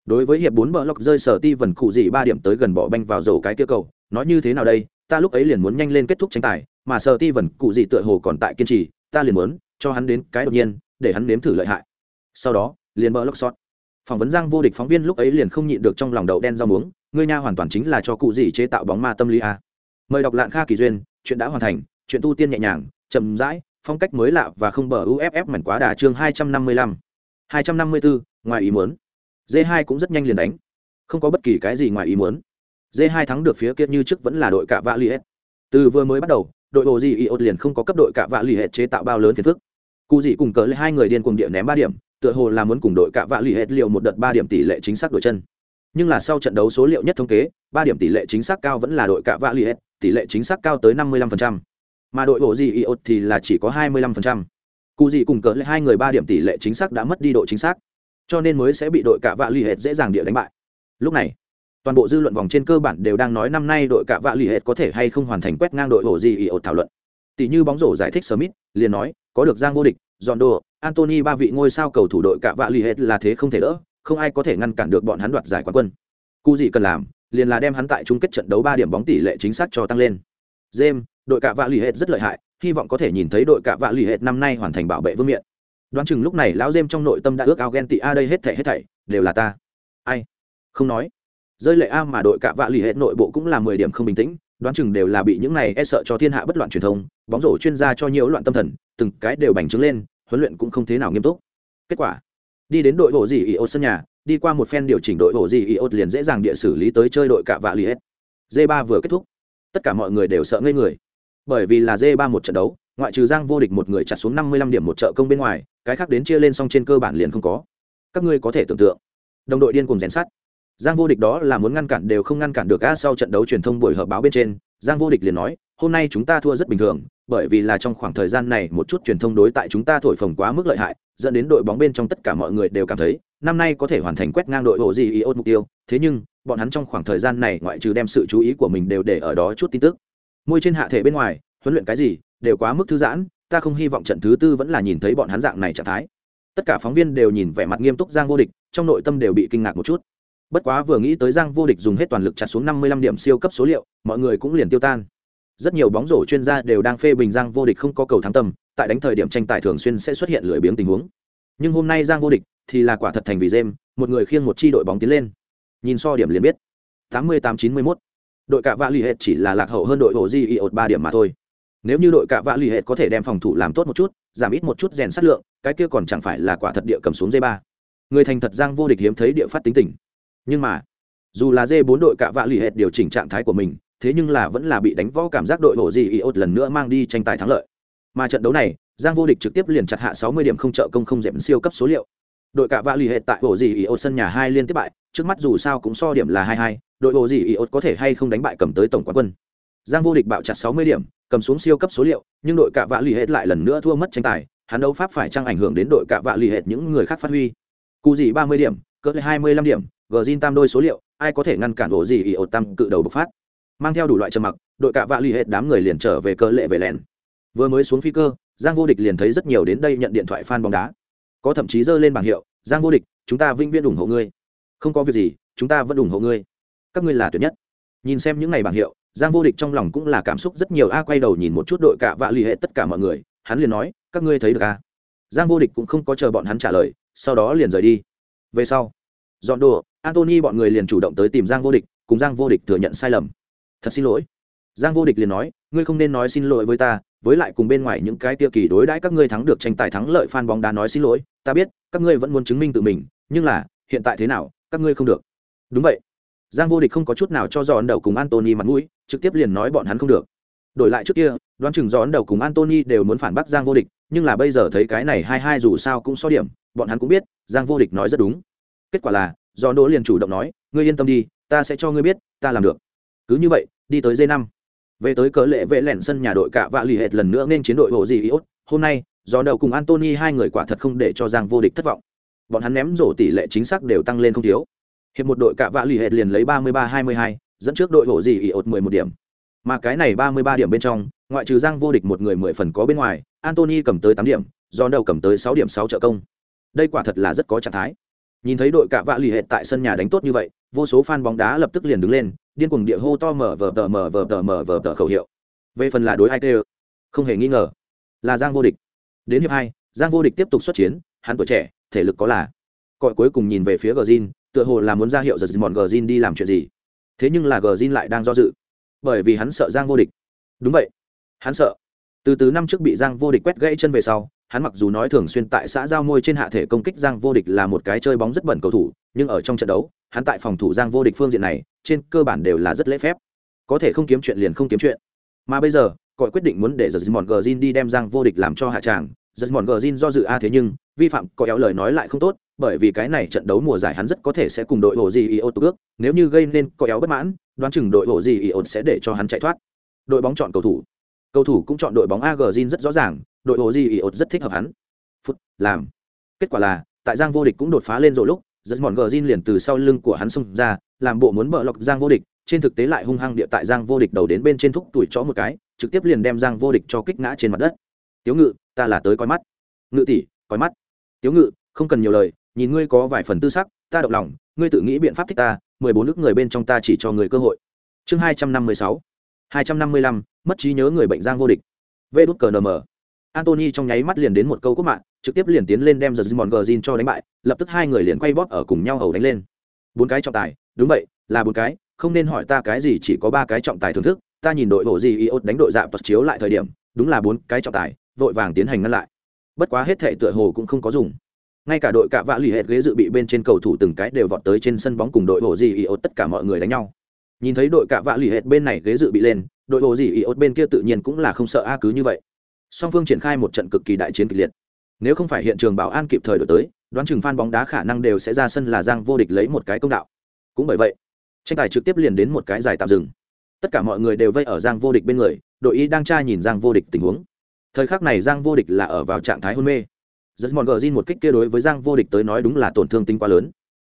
Đối với hiệp bốn bờ lốc rơi sở ti vần cụ gì ba điểm tới gần bỏ banh vào dầu cái kia cầu nói như thế nào đây ta lúc ấy liền muốn nhanh lên kết thúc tranh tài mà sở ti vần cụ gì tựa hồ còn tại kiên trì ta liền muốn cho hắn đến cái đột nhiên để hắn nếm thử lợi hại. Sau đó liền bờ lốc sọt phỏng vấn giang vô địch phóng viên lúc ấy liền không nhịn được trong lòng đậu đen rau muống, ngươi nha hoàn toàn chính là cho cụ gì chế tạo bóng ma tâm lý a. Mời đọc lạng kha kỳ duyên, chuyện đã hoàn thành, chuyện tu tiên nhẹ nhàng, chậm rãi, phong cách mới lạ và không bờ uff mảnh quá đà chương hai trăm năm mươi lăm. hai trăm năm mươi bốn ngoài ý muốn. D hai cũng rất nhanh liền đánh. Không có bất kỳ cái gì ngoài ý muốn. D hai thắng được phía kia như trước vẫn là đội cả vạ l ì từ vừa mới bắt đầu, đội bộ gì iot liền không có cấp đội cả vạ l ì chế tạo bao lớn phiền phức. Cụ gì cùng cỡ hai người điên cuồng địa ném ba điểm tựa hồ là muốn cùng đội cạ vạ l ì hết liệu một đợt ba điểm tỷ lệ chính xác đổi chân. Nhưng là sau trận đấu số liệu nhất thống kế, ba điểm tỷ lệ chính xác cao vẫn là đội cạ vạ l ì hết, tỷ lệ chính xác cao tới năm mươi lăm phần trăm. Mà đội bộ gì iot thì là chỉ có hai mươi lăm phần trăm. Cụ gì cùng cỡ lại hai người ba điểm tỷ lệ chính xác đã mất đi độ chính xác, cho nên mới sẽ bị đội cạ vạ l ì hết dễ dàng địa đánh bại. Lúc này, toàn bộ dư luận vòng trên cơ bản đều đang nói năm nay đội cạ vạ l ì hết có thể hay không hoàn thành quét ngang đội bộ gì iot thảo luận. Tỷ như bóng rổ giải thích smith liền nói có được giang vô địch Giòn đồ Anthony ba vị ngôi sao cầu thủ đội cả vạ lì hết là thế không thể đỡ, không ai có thể ngăn cản được bọn hắn đoạt giải quán quân. Cú gì cần làm, liền là đem hắn tại chung kết trận đấu ba điểm bóng tỷ lệ chính xác cho tăng lên. James, đội cả vạ lì hết rất lợi hại, hy vọng có thể nhìn thấy đội cả vạ lì hết năm nay hoàn thành bảo vệ vương miện. Đoán chừng lúc này lão James trong nội tâm đã ước ao ghen tị a đây hết thảy hết thảy đều là ta. Ai? Không nói. Rơi lệ a mà đội cả vạ lì hết nội bộ cũng là mười điểm không bình tĩnh, đoán chừng đều là bị những này e sợ cho thiên hạ bất loạn truyền thông, bóng rổ chuyên gia cho nhiều loạn tâm thần, từng cái đều bành trướng lên, huấn luyện cũng không thế nào nghiêm túc. Kết quả đi đến đội bộ gì ý ô sân nhà đi qua một phen điều chỉnh đội bộ gì ý ô liền dễ dàng địa xử lý tới chơi đội cả vạ li hết d 3 vừa kết thúc tất cả mọi người đều sợ ngây người. Bởi vì là d 3 một trận đấu ngoại trừ giang vô địch một người chặt xuống năm mươi lăm điểm một trợ công bên ngoài cái khác đến chia lên xong trên cơ bản liền không có. Các ngươi có thể tưởng tượng đồng đội điên cùng rèn sắt. Giang vô địch đó là muốn ngăn cản đều không ngăn cản được a sau trận đấu truyền thông buổi họp báo bên trên giang vô địch liền nói hôm nay chúng ta thua rất bình thường bởi vì là trong khoảng thời gian này một chút truyền thông đối tại chúng ta thổi phồng quá mức lợi hại, dẫn đến đội bóng bên trong tất cả mọi người đều cảm thấy, năm nay có thể hoàn thành quét ngang đội hồ gì iốt mục tiêu. Thế nhưng, bọn hắn trong khoảng thời gian này ngoại trừ đem sự chú ý của mình đều để ở đó chút tin tức. Môi trên hạ thể bên ngoài, huấn luyện cái gì, đều quá mức thư giãn, ta không hy vọng trận thứ tư vẫn là nhìn thấy bọn hắn dạng này trạng thái. Tất cả phóng viên đều nhìn vẻ mặt nghiêm túc giang vô địch, trong nội tâm đều bị kinh ngạc một chút. Bất quá vừa nghĩ tới giang vô địch dùng hết toàn lực chặt xuống năm mươi lăm điểm siêu cấp số liệu, mọi người cũng liền tiêu tan rất nhiều bóng rổ chuyên gia đều đang phê bình giang vô địch không có cầu thắng tâm, tại đánh thời điểm tranh tài thường xuyên sẽ xuất hiện lười biếng tình huống. Nhưng hôm nay giang vô địch thì là quả thật thành vì dêm một người khiêng một chi đội bóng tiến lên. Nhìn so điểm liền biết. Tám mươi tám chín mươi mốt. Đội cạ vạ l ì hệt chỉ là lạc hậu hơn đội hồ di y ột ba điểm mà thôi. Nếu như đội cạ vạ l ì hệt có thể đem phòng thủ làm tốt một chút, giảm ít một chút rèn sát lượng, cái kia còn chẳng phải là quả thật địa cầm xuống dây ba. Người thành thật giang vô địch hiếm thấy địa phát tính tình. Nhưng mà, dù là dê bốn đội cạ vạ l ì hệt điều chỉnh trạng thái của mình thế nhưng là vẫn là bị đánh võ cảm giác đội hồ gì y lần nữa mang đi tranh tài thắng lợi. Mà trận đấu này, giang vô địch trực tiếp liền chặt hạ sáu mươi điểm không trợ công không dẹp siêu cấp số liệu. Đội cạ vạ lì ì hệt tại hồ gì y sân nhà hai liên tiếp bại, trước mắt dù sao cũng so điểm là hai hai, đội bộ gì ý ốt có thể hay không đánh bại cầm tới tổng quán quân. Giang vô địch bạo chặt 60 điểm, cầm xuống siêu cấp số liệu, nhưng đội cạ vạ lì ì hết lại lần nữa thua mất tranh tài, hắn đấu pháp phải chăng ảnh hưởng đến đội cạ vạ lì ì hết những người khác phát huy. Cú gì 30 điểm, cỡ 25 điểm, gờ tam đôi số liệu, ai có thể ngăn cản bộ gì ý ốt tăng cự đầu bộc phát? Mang theo đủ loại trầm mặc, đội cạ vạ l ì hết đám người liền trở về cơ lệ về lèn vừa mới xuống phi cơ, giang vô địch liền thấy rất nhiều đến đây nhận điện thoại fan bóng đá. Có thậm chí giơ lên bảng hiệu, giang vô địch, chúng ta vĩnh viễn ủng hộ ngươi. Không có việc gì, chúng ta vẫn ủng hộ ngươi. Các ngươi là tuyệt nhất. Nhìn xem những ngày bảng hiệu, giang vô địch trong lòng cũng là cảm xúc rất nhiều. A quay đầu nhìn một chút đội cạ vạ l ì hệ tất cả mọi người, hắn liền nói, các ngươi thấy được a? Giang vô địch cũng không có chờ bọn hắn trả lời, sau đó liền rời đi. Về sau dọn đồ antony bọn người liền chủ động tới tìm giang vô địch, cùng giang vô địch thừa nhận sai lầm thật xin lỗi. Giang vô địch liền nói, ngươi không nên nói xin lỗi với ta, với lại cùng bên ngoài những cái tiêu kỳ đối đãi các ngươi thắng được tranh tài thắng lợi fan bóng đá nói xin lỗi, ta biết, các ngươi vẫn muốn chứng minh tự mình, nhưng là, hiện tại thế nào, các ngươi không được. Đúng vậy. Giang vô địch không có chút nào cho dọn đầu cùng antony mặt mũi, trực tiếp liền nói bọn hắn không được. Đổi lại trước kia, đoán chừng dọn đầu cùng antony đều muốn phản bác giang vô địch, nhưng là bây giờ thấy cái này hai hai dù sao cũng so điểm, bọn hắn cũng biết, giang vô địch nói rất đúng. Kết quả là do đỗ liền chủ động nói, ngươi yên tâm đi, ta sẽ cho ngươi biết, ta làm được cứ như vậy, đi tới d năm. Về tới cớ lệ vệ lẻn sân nhà đội cạ vạ lì hệt lần nữa nên chiến đội bộ gì iốt hôm nay, do đầu cùng antony hai người quả thật không để cho giang vô địch thất vọng. Bọn hắn ném rổ tỷ lệ chính xác đều tăng lên không thiếu. Hiệp một đội cạ vạ lì hệt liền lấy ba mươi ba hai mươi hai, dẫn trước đội hộ gì iốt mười một điểm. Mà cái này ba mươi ba điểm bên trong, ngoại trừ giang vô địch một người mười phần có bên ngoài antony cầm tới tám điểm, do đầu cầm tới sáu điểm sáu trợ công. Đây quả thật là rất có trạng thái nhìn thấy đội cạ vạ lì hệt tại sân nhà đánh tốt như vậy, vô số fan bóng đá lập tức liền đứng lên, điên cuồng địa hô to mở vờ tờ, mở vờ tờ, mở vờ tờ khẩu hiệu. Về phần là đối ai tê không hề nghi ngờ, là giang vô địch. Đến hiệp hai, giang vô địch tiếp tục xuất chiến, hắn tuổi trẻ, thể lực có là. Cọi cuối cùng nhìn về phía gờ zin tựa hồ là muốn ra hiệu giật mòn gờ zin đi làm chuyện gì. Thế nhưng là gờ zin lại đang do dự, bởi vì hắn sợ giang vô địch. Đúng vậy, hắn sợ. Từ từ năm trước bị giang vô địch quét gãy chân về sau hắn mặc dù nói thường xuyên tại xã giao môi trên hạ thể công kích giang vô địch là một cái chơi bóng rất bẩn cầu thủ, nhưng ở trong trận đấu, hắn tại phòng thủ giang vô địch phương diện này, trên cơ bản đều là rất lễ phép. Có thể không kiếm chuyện liền không kiếm chuyện. Mà bây giờ cọi quyết định muốn để giật mòn gờ đi đem giang vô địch làm cho hạ tràng. Giật mòn gờ do dự a à thế nhưng, vi phạm có éo lời nói lại không tốt, bởi vì cái này trận đấu mùa giải hắn rất có thể sẽ cùng đội hồ gì iot ước, nếu như gây nên có éo bất mãn, đoán chừng đội hồ gì iot sẽ để cho hắn chạy thoát. Đội bóng chọn cầu thủ. Cầu thủ cũng chọn đội bóng ag zin rất rõ ràng đội hồ gì ột rất thích hợp hắn. Phút, làm. Kết quả là, tại giang vô địch cũng đột phá lên rồi lúc rất mòn gờ zin liền từ sau lưng của hắn xông ra, làm bộ muốn bợ lọc giang vô địch. Trên thực tế lại hung hăng địa tại giang vô địch đầu đến bên trên thúc tuổi chó một cái, trực tiếp liền đem giang vô địch cho kích ngã trên mặt đất. Tiếu ngự, ta là tới coi mắt. Ngự tỷ, coi mắt. Tiếu ngự, không cần nhiều lời, nhìn ngươi có vài phần tư sắc, ta động lòng, ngươi tự nghĩ biện pháp thích ta, mười bốn nước người bên trong ta chỉ cho người cơ hội. Chương hai trăm năm mươi sáu. Hai trăm năm mươi lăm, mất trí nhớ người bệnh giang vô địch. Vê đút cờ nm antony trong nháy mắt liền đến một câu quốc mạng, trực tiếp liền tiến lên đem giật mòn gờ cho đánh bại, lập tức hai người liền quay bóp ở cùng nhau hầu đánh lên. Bốn cái trọng tài, đúng vậy, là bốn cái, không nên hỏi ta cái gì chỉ có ba cái trọng tài thưởng thức, ta nhìn đội bộ gì Iot đánh đội dạ bật chiếu lại thời điểm, đúng là bốn cái trọng tài, vội vàng tiến hành ngăn lại. Bất quá hết thảy tựa hồ cũng không có dùng. Ngay cả đội cạ vạ lì hệt ghế dự bị bên trên cầu thủ từng cái đều vọt tới trên sân bóng cùng đội bộ gì Iot tất cả mọi người đánh nhau. Nhìn thấy đội cạ vạ lì hệt bên này ghế dự bị lên, đội bộ gì Iot bên kia tự nhiên cũng là không sợ a cứ như vậy song phương triển khai một trận cực kỳ đại chiến kịch liệt. Nếu không phải hiện trường bảo an kịp thời đổi tới, đoán chừng phan bóng đá khả năng đều sẽ ra sân là giang vô địch lấy một cái công đạo. Cũng bởi vậy, tranh tài trực tiếp liền đến một cái giải tạm dừng. Tất cả mọi người đều vây ở giang vô địch bên người, đội y đang tra nhìn giang vô địch tình huống. Thời khắc này giang vô địch là ở vào trạng thái hôn mê. Rất mòn gờ zin một kích kia đối với giang vô địch tới nói đúng là tổn thương tính quá lớn.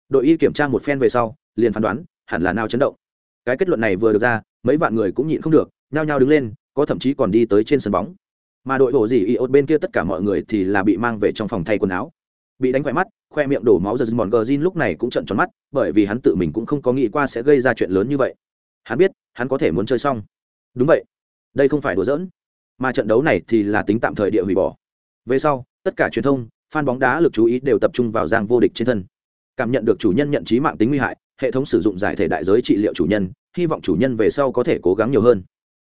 Đội y kiểm tra một phen về sau, liền phán đoán, hẳn là nào chấn động. Cái kết luận này vừa được ra, mấy vạn người cũng nhịn không được, nhao nhao đứng lên, có thậm chí còn đi tới trên sân bóng mà đội bộ gì y ốt bên kia tất cả mọi người thì là bị mang về trong phòng thay quần áo. Bị đánh khỏe mắt, khoe miệng đổ máu giật mòn gờ zin lúc này cũng trận tròn mắt, bởi vì hắn tự mình cũng không có nghĩ qua sẽ gây ra chuyện lớn như vậy. Hắn biết, hắn có thể muốn chơi xong. Đúng vậy. Đây không phải đùa giỡn. Mà trận đấu này thì là tính tạm thời địa hủy bỏ. Về sau, tất cả truyền thông, fan bóng đá lực chú ý đều tập trung vào giang vô địch trên thân. Cảm nhận được chủ nhân nhận trí mạng tính nguy hại, hệ thống sử dụng giải thể đại giới trị liệu chủ nhân, hy vọng chủ nhân về sau có thể cố gắng nhiều hơn.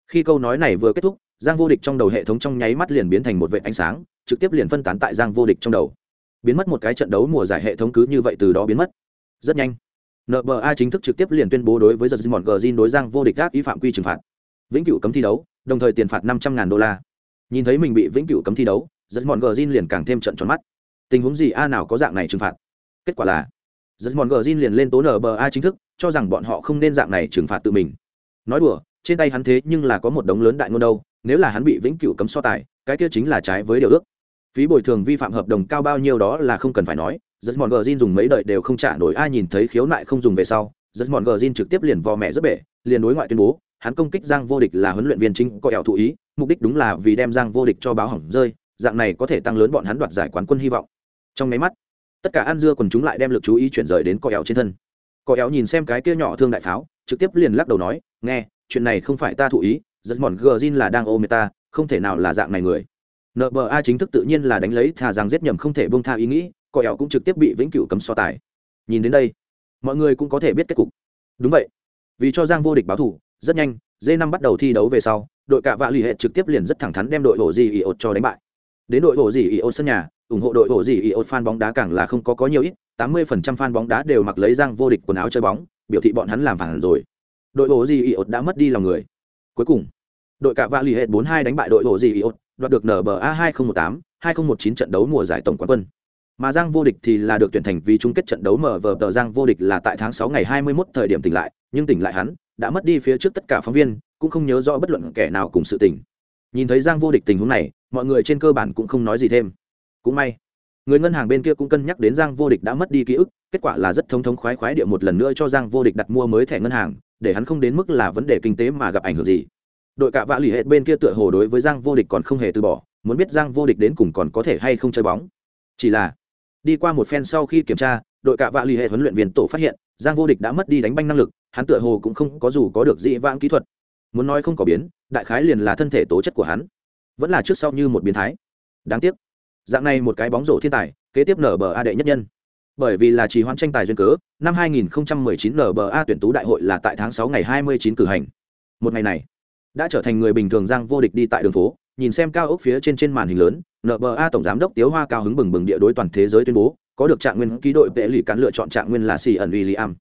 Khi câu nói này vừa kết thúc giang vô địch trong đầu hệ thống trong nháy mắt liền biến thành một vệ ánh sáng, trực tiếp liền phân tán tại giang vô địch trong đầu. Biến mất một cái trận đấu mùa giải hệ thống cứ như vậy từ đó biến mất. Rất nhanh nba chính thức trực tiếp liền tuyên bố đối với giật mòn gờ đối giang vô địch gác ý phạm quy trừng phạt. Vĩnh cửu cấm thi đấu, đồng thời tiền phạt năm trăm ngàn đô la. Nhìn thấy mình bị vĩnh cửu cấm thi đấu giật mòn gờ liền càng thêm trận tròn mắt. Tình huống gì a nào có dạng này trừng phạt? Kết quả là giật mòn gờ liền lên tố nba chính thức, cho rằng bọn họ không nên dạng này trừng phạt tự mình. Nói đùa, trên tay hắn thế nhưng là có một đống lớn đại ngôn đâu nếu là hắn bị vĩnh cửu cấm so tài, cái kia chính là trái với điều ước. Phí bồi thường vi phạm hợp đồng cao bao nhiêu đó là không cần phải nói rất mòn gờ dùng mấy đợi đều không trả nổi, ai nhìn thấy khiếu nại không dùng về sau rất mòn gờ trực tiếp liền vò mẹ rất bể, liền đối ngoại tuyên bố, hắn công kích giang vô địch là huấn luyện viên chính có ẻo thụ ý, mục đích đúng là vì đem giang vô địch cho báo hỏng rơi, dạng này có thể tăng lớn bọn hắn đoạt giải quán quân hy vọng. Trong máy mắt, tất cả ăn dưa còn chúng lại đem lực chú ý chuyển rời đến cò ẻo trên thân. Cò ẻo nhìn xem cái kia nhỏ thương đại pháo, trực tiếp liền lắc đầu nói, nghe, chuyện này không phải ta thụ ý rất mòn gờ là đang ôm ta, không thể nào là dạng này người. Nba chính thức tự nhiên là đánh lấy thà rằng giết nhầm không thể bông tha ý nghĩ cọ ẻo cũng trực tiếp bị vĩnh cửu cấm so tài. Nhìn đến đây, mọi người cũng có thể biết kết cục. Đúng vậy. Vì cho giang vô địch báo thủ, rất nhanh d năm bắt đầu thi đấu về sau, đội cạ vạ l ì hệ trực tiếp liền rất thẳng thắn đem đội ổ gì ý ột cho đánh bại. Đến đội ổ gì ý ột sân nhà, ủng hộ đội ổ gì ý ột fan bóng đá càng là không có có nhiều ít, tám mươi phần trăm fan bóng đá đều mặc lấy giang vô địch quần áo chơi bóng, biểu thị bọn hắn làm phản rồi. Đội ổ gì ý ột đã mất đi lòng người cuối cùng, đội cạ vạ lì ì hệ bốn hai đánh bại đội hồ gì ý đoạt được nba hai nghìn một tám, hai nghìn một chín trận đấu mùa giải tổng quán quân. Mà giang vô địch thì là được tuyển thành vì chung kết trận đấu mở vờ tờ giang vô địch là tại tháng sáu ngày hai mươi 21 thời điểm tỉnh lại, nhưng tỉnh lại hắn đã mất đi phía trước tất cả phóng viên, cũng không nhớ rõ bất luận kẻ nào cùng sự tỉnh nhìn thấy giang vô địch tình huống này, mọi người trên cơ bản cũng không nói gì thêm. Cũng may, người ngân hàng bên kia cũng cân nhắc đến giang vô địch đã mất đi ký ức kết quả là rất thống thống khoái khoái địa một lần nữa cho giang vô địch đặt mua mới thẻ ngân hàng, để hắn không đến mức là vấn đề kinh tế mà gặp ảnh hưởng gì. Đội cạ vạ lì hệ bên kia tựa hồ đối với giang vô địch còn không hề từ bỏ, muốn biết giang vô địch đến cùng còn có thể hay không chơi bóng. Chỉ là, đi qua một phen sau khi kiểm tra, đội cạ vạ lì hệ huấn luyện viên tổ phát hiện, giang vô địch đã mất đi đánh banh năng lực, hắn tựa hồ cũng không có dù có được dị vãng kỹ thuật. Muốn nói không có biến, đại khái liền là thân thể tố chất của hắn. Vẫn là trước sau như một biến thái. Đáng tiếc, dạng này một cái bóng rổ thiên tài, kế tiếp nở bờ a đệ nhất nhân bởi vì là trì hoãn tranh tài duyên cớ năm 2019 nba tuyển tú đại hội là tại tháng 6 ngày 29 cử hành một ngày này đã trở thành người bình thường giang vô địch đi tại đường phố nhìn xem cao ốc phía trên trên màn hình lớn nba tổng giám đốc tiếu hoa cao hứng bừng bừng địa đối toàn thế giới tuyên bố có được trạng nguyên ký đội vệ lì cán lựa chọn trạng nguyên là xì ẩn William.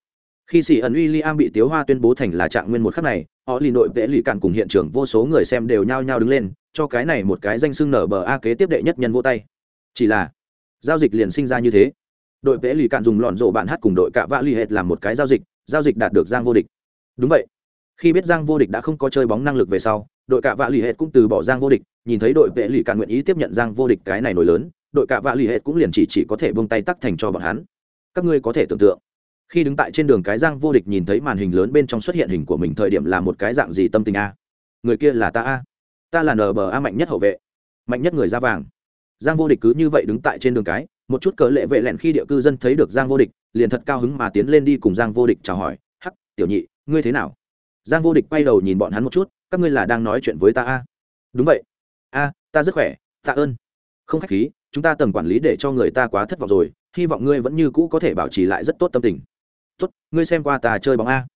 Khi xì ẩn William bị Tiếu Hoa tuyên bố thành là trạng nguyên một khắc này, họ lì đội vệ lì cạn cùng hiện trường vô số người xem đều nhao nhao đứng lên, cho cái này một cái danh xưng NBA kế tiếp đệ nhất nhân vô tay. Chỉ là giao dịch liền sinh ra như thế. Đội vẽ lì cạn dùng lọn rổ bạn hát cùng đội cạ vạ lì hệt làm một cái giao dịch, giao dịch đạt được giang vô địch. Đúng vậy. Khi biết giang vô địch đã không có chơi bóng năng lực về sau, đội cạ vạ lì hệt cũng từ bỏ giang vô địch, nhìn thấy đội vệ lì cạn nguyện ý tiếp nhận giang vô địch cái này nổi lớn, đội cạ vạ l ì cũng liền chỉ chỉ có thể bông tay tắc thành cho bọn hắn các ngươi có thể tưởng tượng khi đứng tại trên đường cái giang vô địch nhìn thấy màn hình lớn bên trong xuất hiện hình của mình thời điểm là một cái dạng gì tâm tình a người kia là ta a ta là nba mạnh nhất hậu vệ mạnh nhất người ra vàng giang vô địch cứ như vậy đứng tại trên đường cái một chút cỡ lệ vệ lẹn khi địa cư dân thấy được giang vô địch, liền thật cao hứng mà tiến lên đi cùng giang vô địch chào hỏi, hắc, tiểu nhị, ngươi thế nào? Giang vô địch quay đầu nhìn bọn hắn một chút, các ngươi là đang nói chuyện với ta a? Đúng vậy. A, ta rất khỏe, tạ ơn. Không khách khí, chúng ta tầng quản lý để cho người ta quá thất vọng rồi, hy vọng ngươi vẫn như cũ có thể bảo trì lại rất tốt tâm tình. Tốt, ngươi xem qua ta chơi bóng a.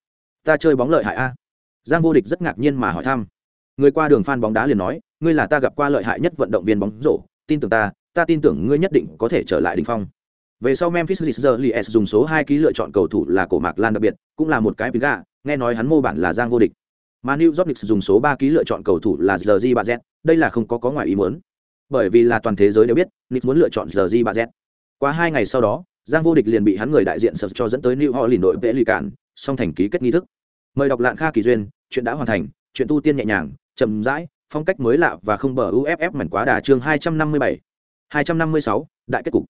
Ta chơi bóng lợi hại a. Giang vô địch rất ngạc nhiên mà hỏi thăm. Người qua đường phan bóng đá liền nói, ngươi là ta gặp qua lợi hại nhất vận động viên bóng rổ, tin tưởng ta ta tin tưởng ngươi nhất định có thể trở lại đỉnh phong về sau memphis Grizzlies dùng số hai ký lựa chọn cầu thủ là cổ mạc lan đặc biệt cũng là một cái bình gà nghe nói hắn mô bản là giang vô địch mà new york Knicks dùng số ba ký lựa chọn cầu thủ là giờ di bà đây là không có có ngoài ý muốn bởi vì là toàn thế giới đều biết Knicks muốn lựa chọn giờ Di Z. Qua hai ngày sau đó, Giang vô địch liền bị hắn người đại diện sở cho dẫn tới New Orleans đội vệ lì cản, song thành ký kết nghi thức. Mời đọc lạn Kha kỳ duyên, chuyện đã hoàn thành, chuyện tu tiên nhẹ nhàng, chậm rãi, phong cách mới lạ và không bờ uff mảnh quá đà chương hai trăm năm mươi bảy hai trăm năm mươi sáu đại kết cục.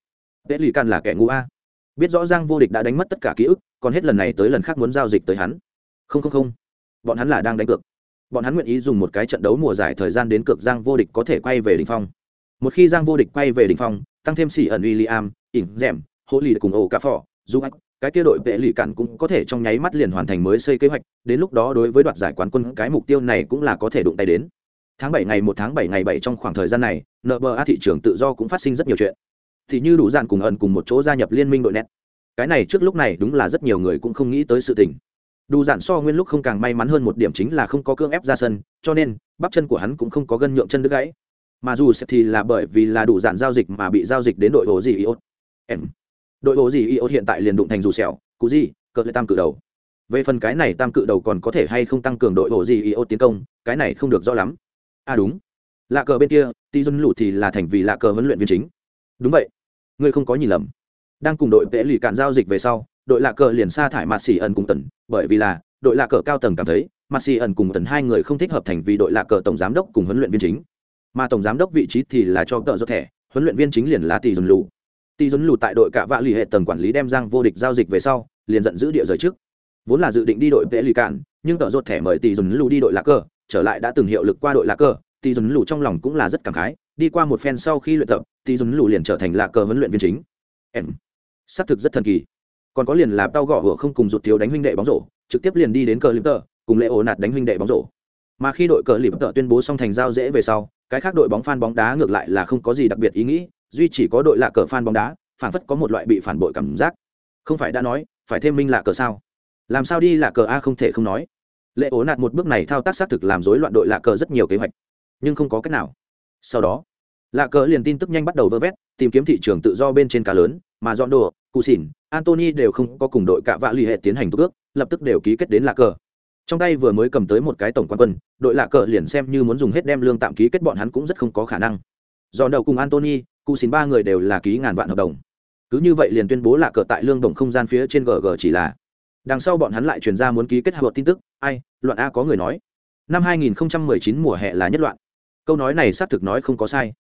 Vệ lì can là kẻ ngu a. Biết rõ giang vô địch đã đánh mất tất cả ký ức còn hết lần này tới lần khác muốn giao dịch tới hắn. Không không không. Bọn hắn là đang đánh cược. Bọn hắn nguyện ý dùng một cái trận đấu mùa giải thời gian đến cược giang vô địch có thể quay về đỉnh phong. Một khi giang vô địch quay về đỉnh phong tăng thêm sĩ ẩn William, ỉn rèm hỗ lì cùng ổ Cả phỏ du ách cái kia đội vệ lì cản cũng có thể trong nháy mắt liền hoàn thành mới xây kế hoạch đến lúc đó đối với đoạt giải quán quân cái mục tiêu này cũng là có thể đụng tay đến tháng bảy ngày một tháng bảy ngày bảy trong khoảng thời gian này nba thị trường tự do cũng phát sinh rất nhiều chuyện. Thì như đủ dạn cùng ẩn cùng một chỗ gia nhập liên minh đội net. Cái này trước lúc này đúng là rất nhiều người cũng không nghĩ tới sự tình. Đủ dạn so nguyên lúc không càng may mắn hơn một điểm chính là không có cương ép ra sân, cho nên, bắp chân của hắn cũng không có gân nhượng chân đứt gãy. Mà dù sẽ thì là bởi vì là đủ dạn giao dịch mà bị giao dịch đến đội hồ gì iốt em. Đội hồ gì iốt hiện tại liền đụng thành dù sẹo cụ gì cỡ lê tam cự đầu. Về phần cái này tam cự đầu còn có thể hay không tăng cường đội hồ gì iốt tiến công, cái này không được rõ lắm à đúng. Lạ cờ bên kia ti dân lụ thì là thành vì lạ cờ huấn luyện viên chính. Đúng vậy. Ngươi không có nhìn lầm. Đang cùng đội vẽ lì cản giao dịch về sau, đội lạ cờ liền sa thải mặt xỉ ẩn cùng tần, bởi vì là, đội lạ cờ cao tầng cảm thấy mặt xỉ ẩn cùng tần hai người không thích hợp thành vì đội lạ cờ tổng giám đốc cùng huấn luyện viên chính. Mà tổng giám đốc vị trí thì là cho tợ do thẻ, huấn luyện viên chính liền là tỷ dồn lù tỷ dồn lù tại đội cả vạ lì hệ tầng quản lý đem giang vô địch giao dịch về sau, liền giận giữ địa rời trước. Vốn là dự định đi đội vệ lì cạn, nhưng tợ rột thẻ mời tỷ dồn lù đi đội lạ cờ trở lại đã từng hiệu lực qua đội lạ cờ tỷ dồn lù trong lòng cũng là rất cảm khái, đi qua một phen sau khi luyện tập tỷ dồn lù liền trở thành lạ cờ huấn luyện viên chính. Em, xác thực rất thần kỳ. Còn có liền là tao gõ hửa không cùng rụt thiếu đánh huynh đệ bóng rổ, trực tiếp liền đi đến cờ lip tờ cùng lễ ổ nạt đánh huynh đệ bóng rổ. Mà khi đội cờ lip tờ tuyên bố xong thành giao dễ về sau, cái khác đội bóng phan bóng đá ngược lại là không có gì đặc biệt ý nghĩ, duy chỉ có đội lạ cờ phan bóng đá phản phất có một loại bị phản bội cảm giác. Không phải đã nói, phải thêm minh lạ cờ sao? Làm sao đi lạ cờ a không thể không nói lệ ố nạt một bước này thao tác xác thực làm rối loạn đội lạ cờ rất nhiều kế hoạch, nhưng không có cách nào. Sau đó, lạ cờ liền tin tức nhanh bắt đầu vơ vét, tìm kiếm thị trường tự do bên trên cá lớn, mà dọn đồ cụ xỉn antony đều không có cùng đội cạ vạ l ì hệ tiến hành tước ước, lập tức đều ký kết đến lạ cờ. Trong tay vừa mới cầm tới một cái tổng quan quân, đội lạ cờ liền xem như muốn dùng hết đem lương tạm ký kết bọn hắn cũng rất không có khả năng. Dọn đầu cùng antony cụ xỉn ba người đều là ký ngàn vạn hợp đồng. Cứ như vậy liền tuyên bố lạ cờ tại lương đồng không gian phía trên gg chỉ là đằng sau bọn hắn lại truyền ra muốn ký kết hợp tin tức, ai, loạn a có người nói. Năm 2019 mùa hè là nhất loạn. Câu nói này xác thực nói không có sai.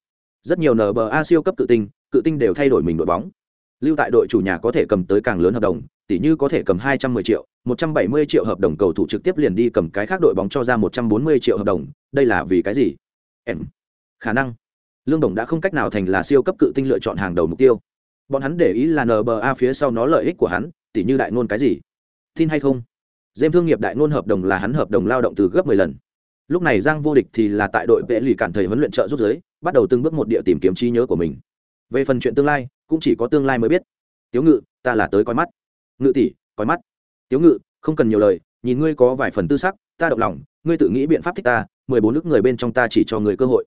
Rất nhiều nba siêu cấp cự tinh cự tinh đều thay đổi mình đội bóng. Lưu tại đội chủ nhà có thể cầm tới càng lớn hợp đồng tỷ như có thể cầm 210 triệu 170 triệu hợp đồng cầu thủ trực tiếp liền đi cầm cái khác đội bóng cho ra 140 triệu hợp đồng, đây là vì cái gì? Em. Khả năng. Lương đồng đã không cách nào thành là siêu cấp cự tinh lựa chọn hàng đầu mục tiêu. Bọn hắn để ý là nba phía sau nó lợi ích của hắn tỷ như đại ngôn cái gì? Tin hay không? Dêm thương nghiệp đại ngôn hợp đồng là hắn hợp đồng lao động từ gấp 10 lần. Lúc này giang vô địch thì là tại đội vệ lì cản thầy huấn luyện trợ giúp giới, bắt đầu từng bước một địa tìm kiếm trí nhớ của mình. Về phần chuyện tương lai, cũng chỉ có tương lai mới biết. Tiếu ngự, ta là tới coi mắt. Ngự tỷ, coi mắt. Tiếu ngự, không cần nhiều lời, nhìn ngươi có vài phần tư sắc, ta động lòng, ngươi tự nghĩ biện pháp thích ta, mười bốn nước người bên trong ta chỉ cho người cơ hội.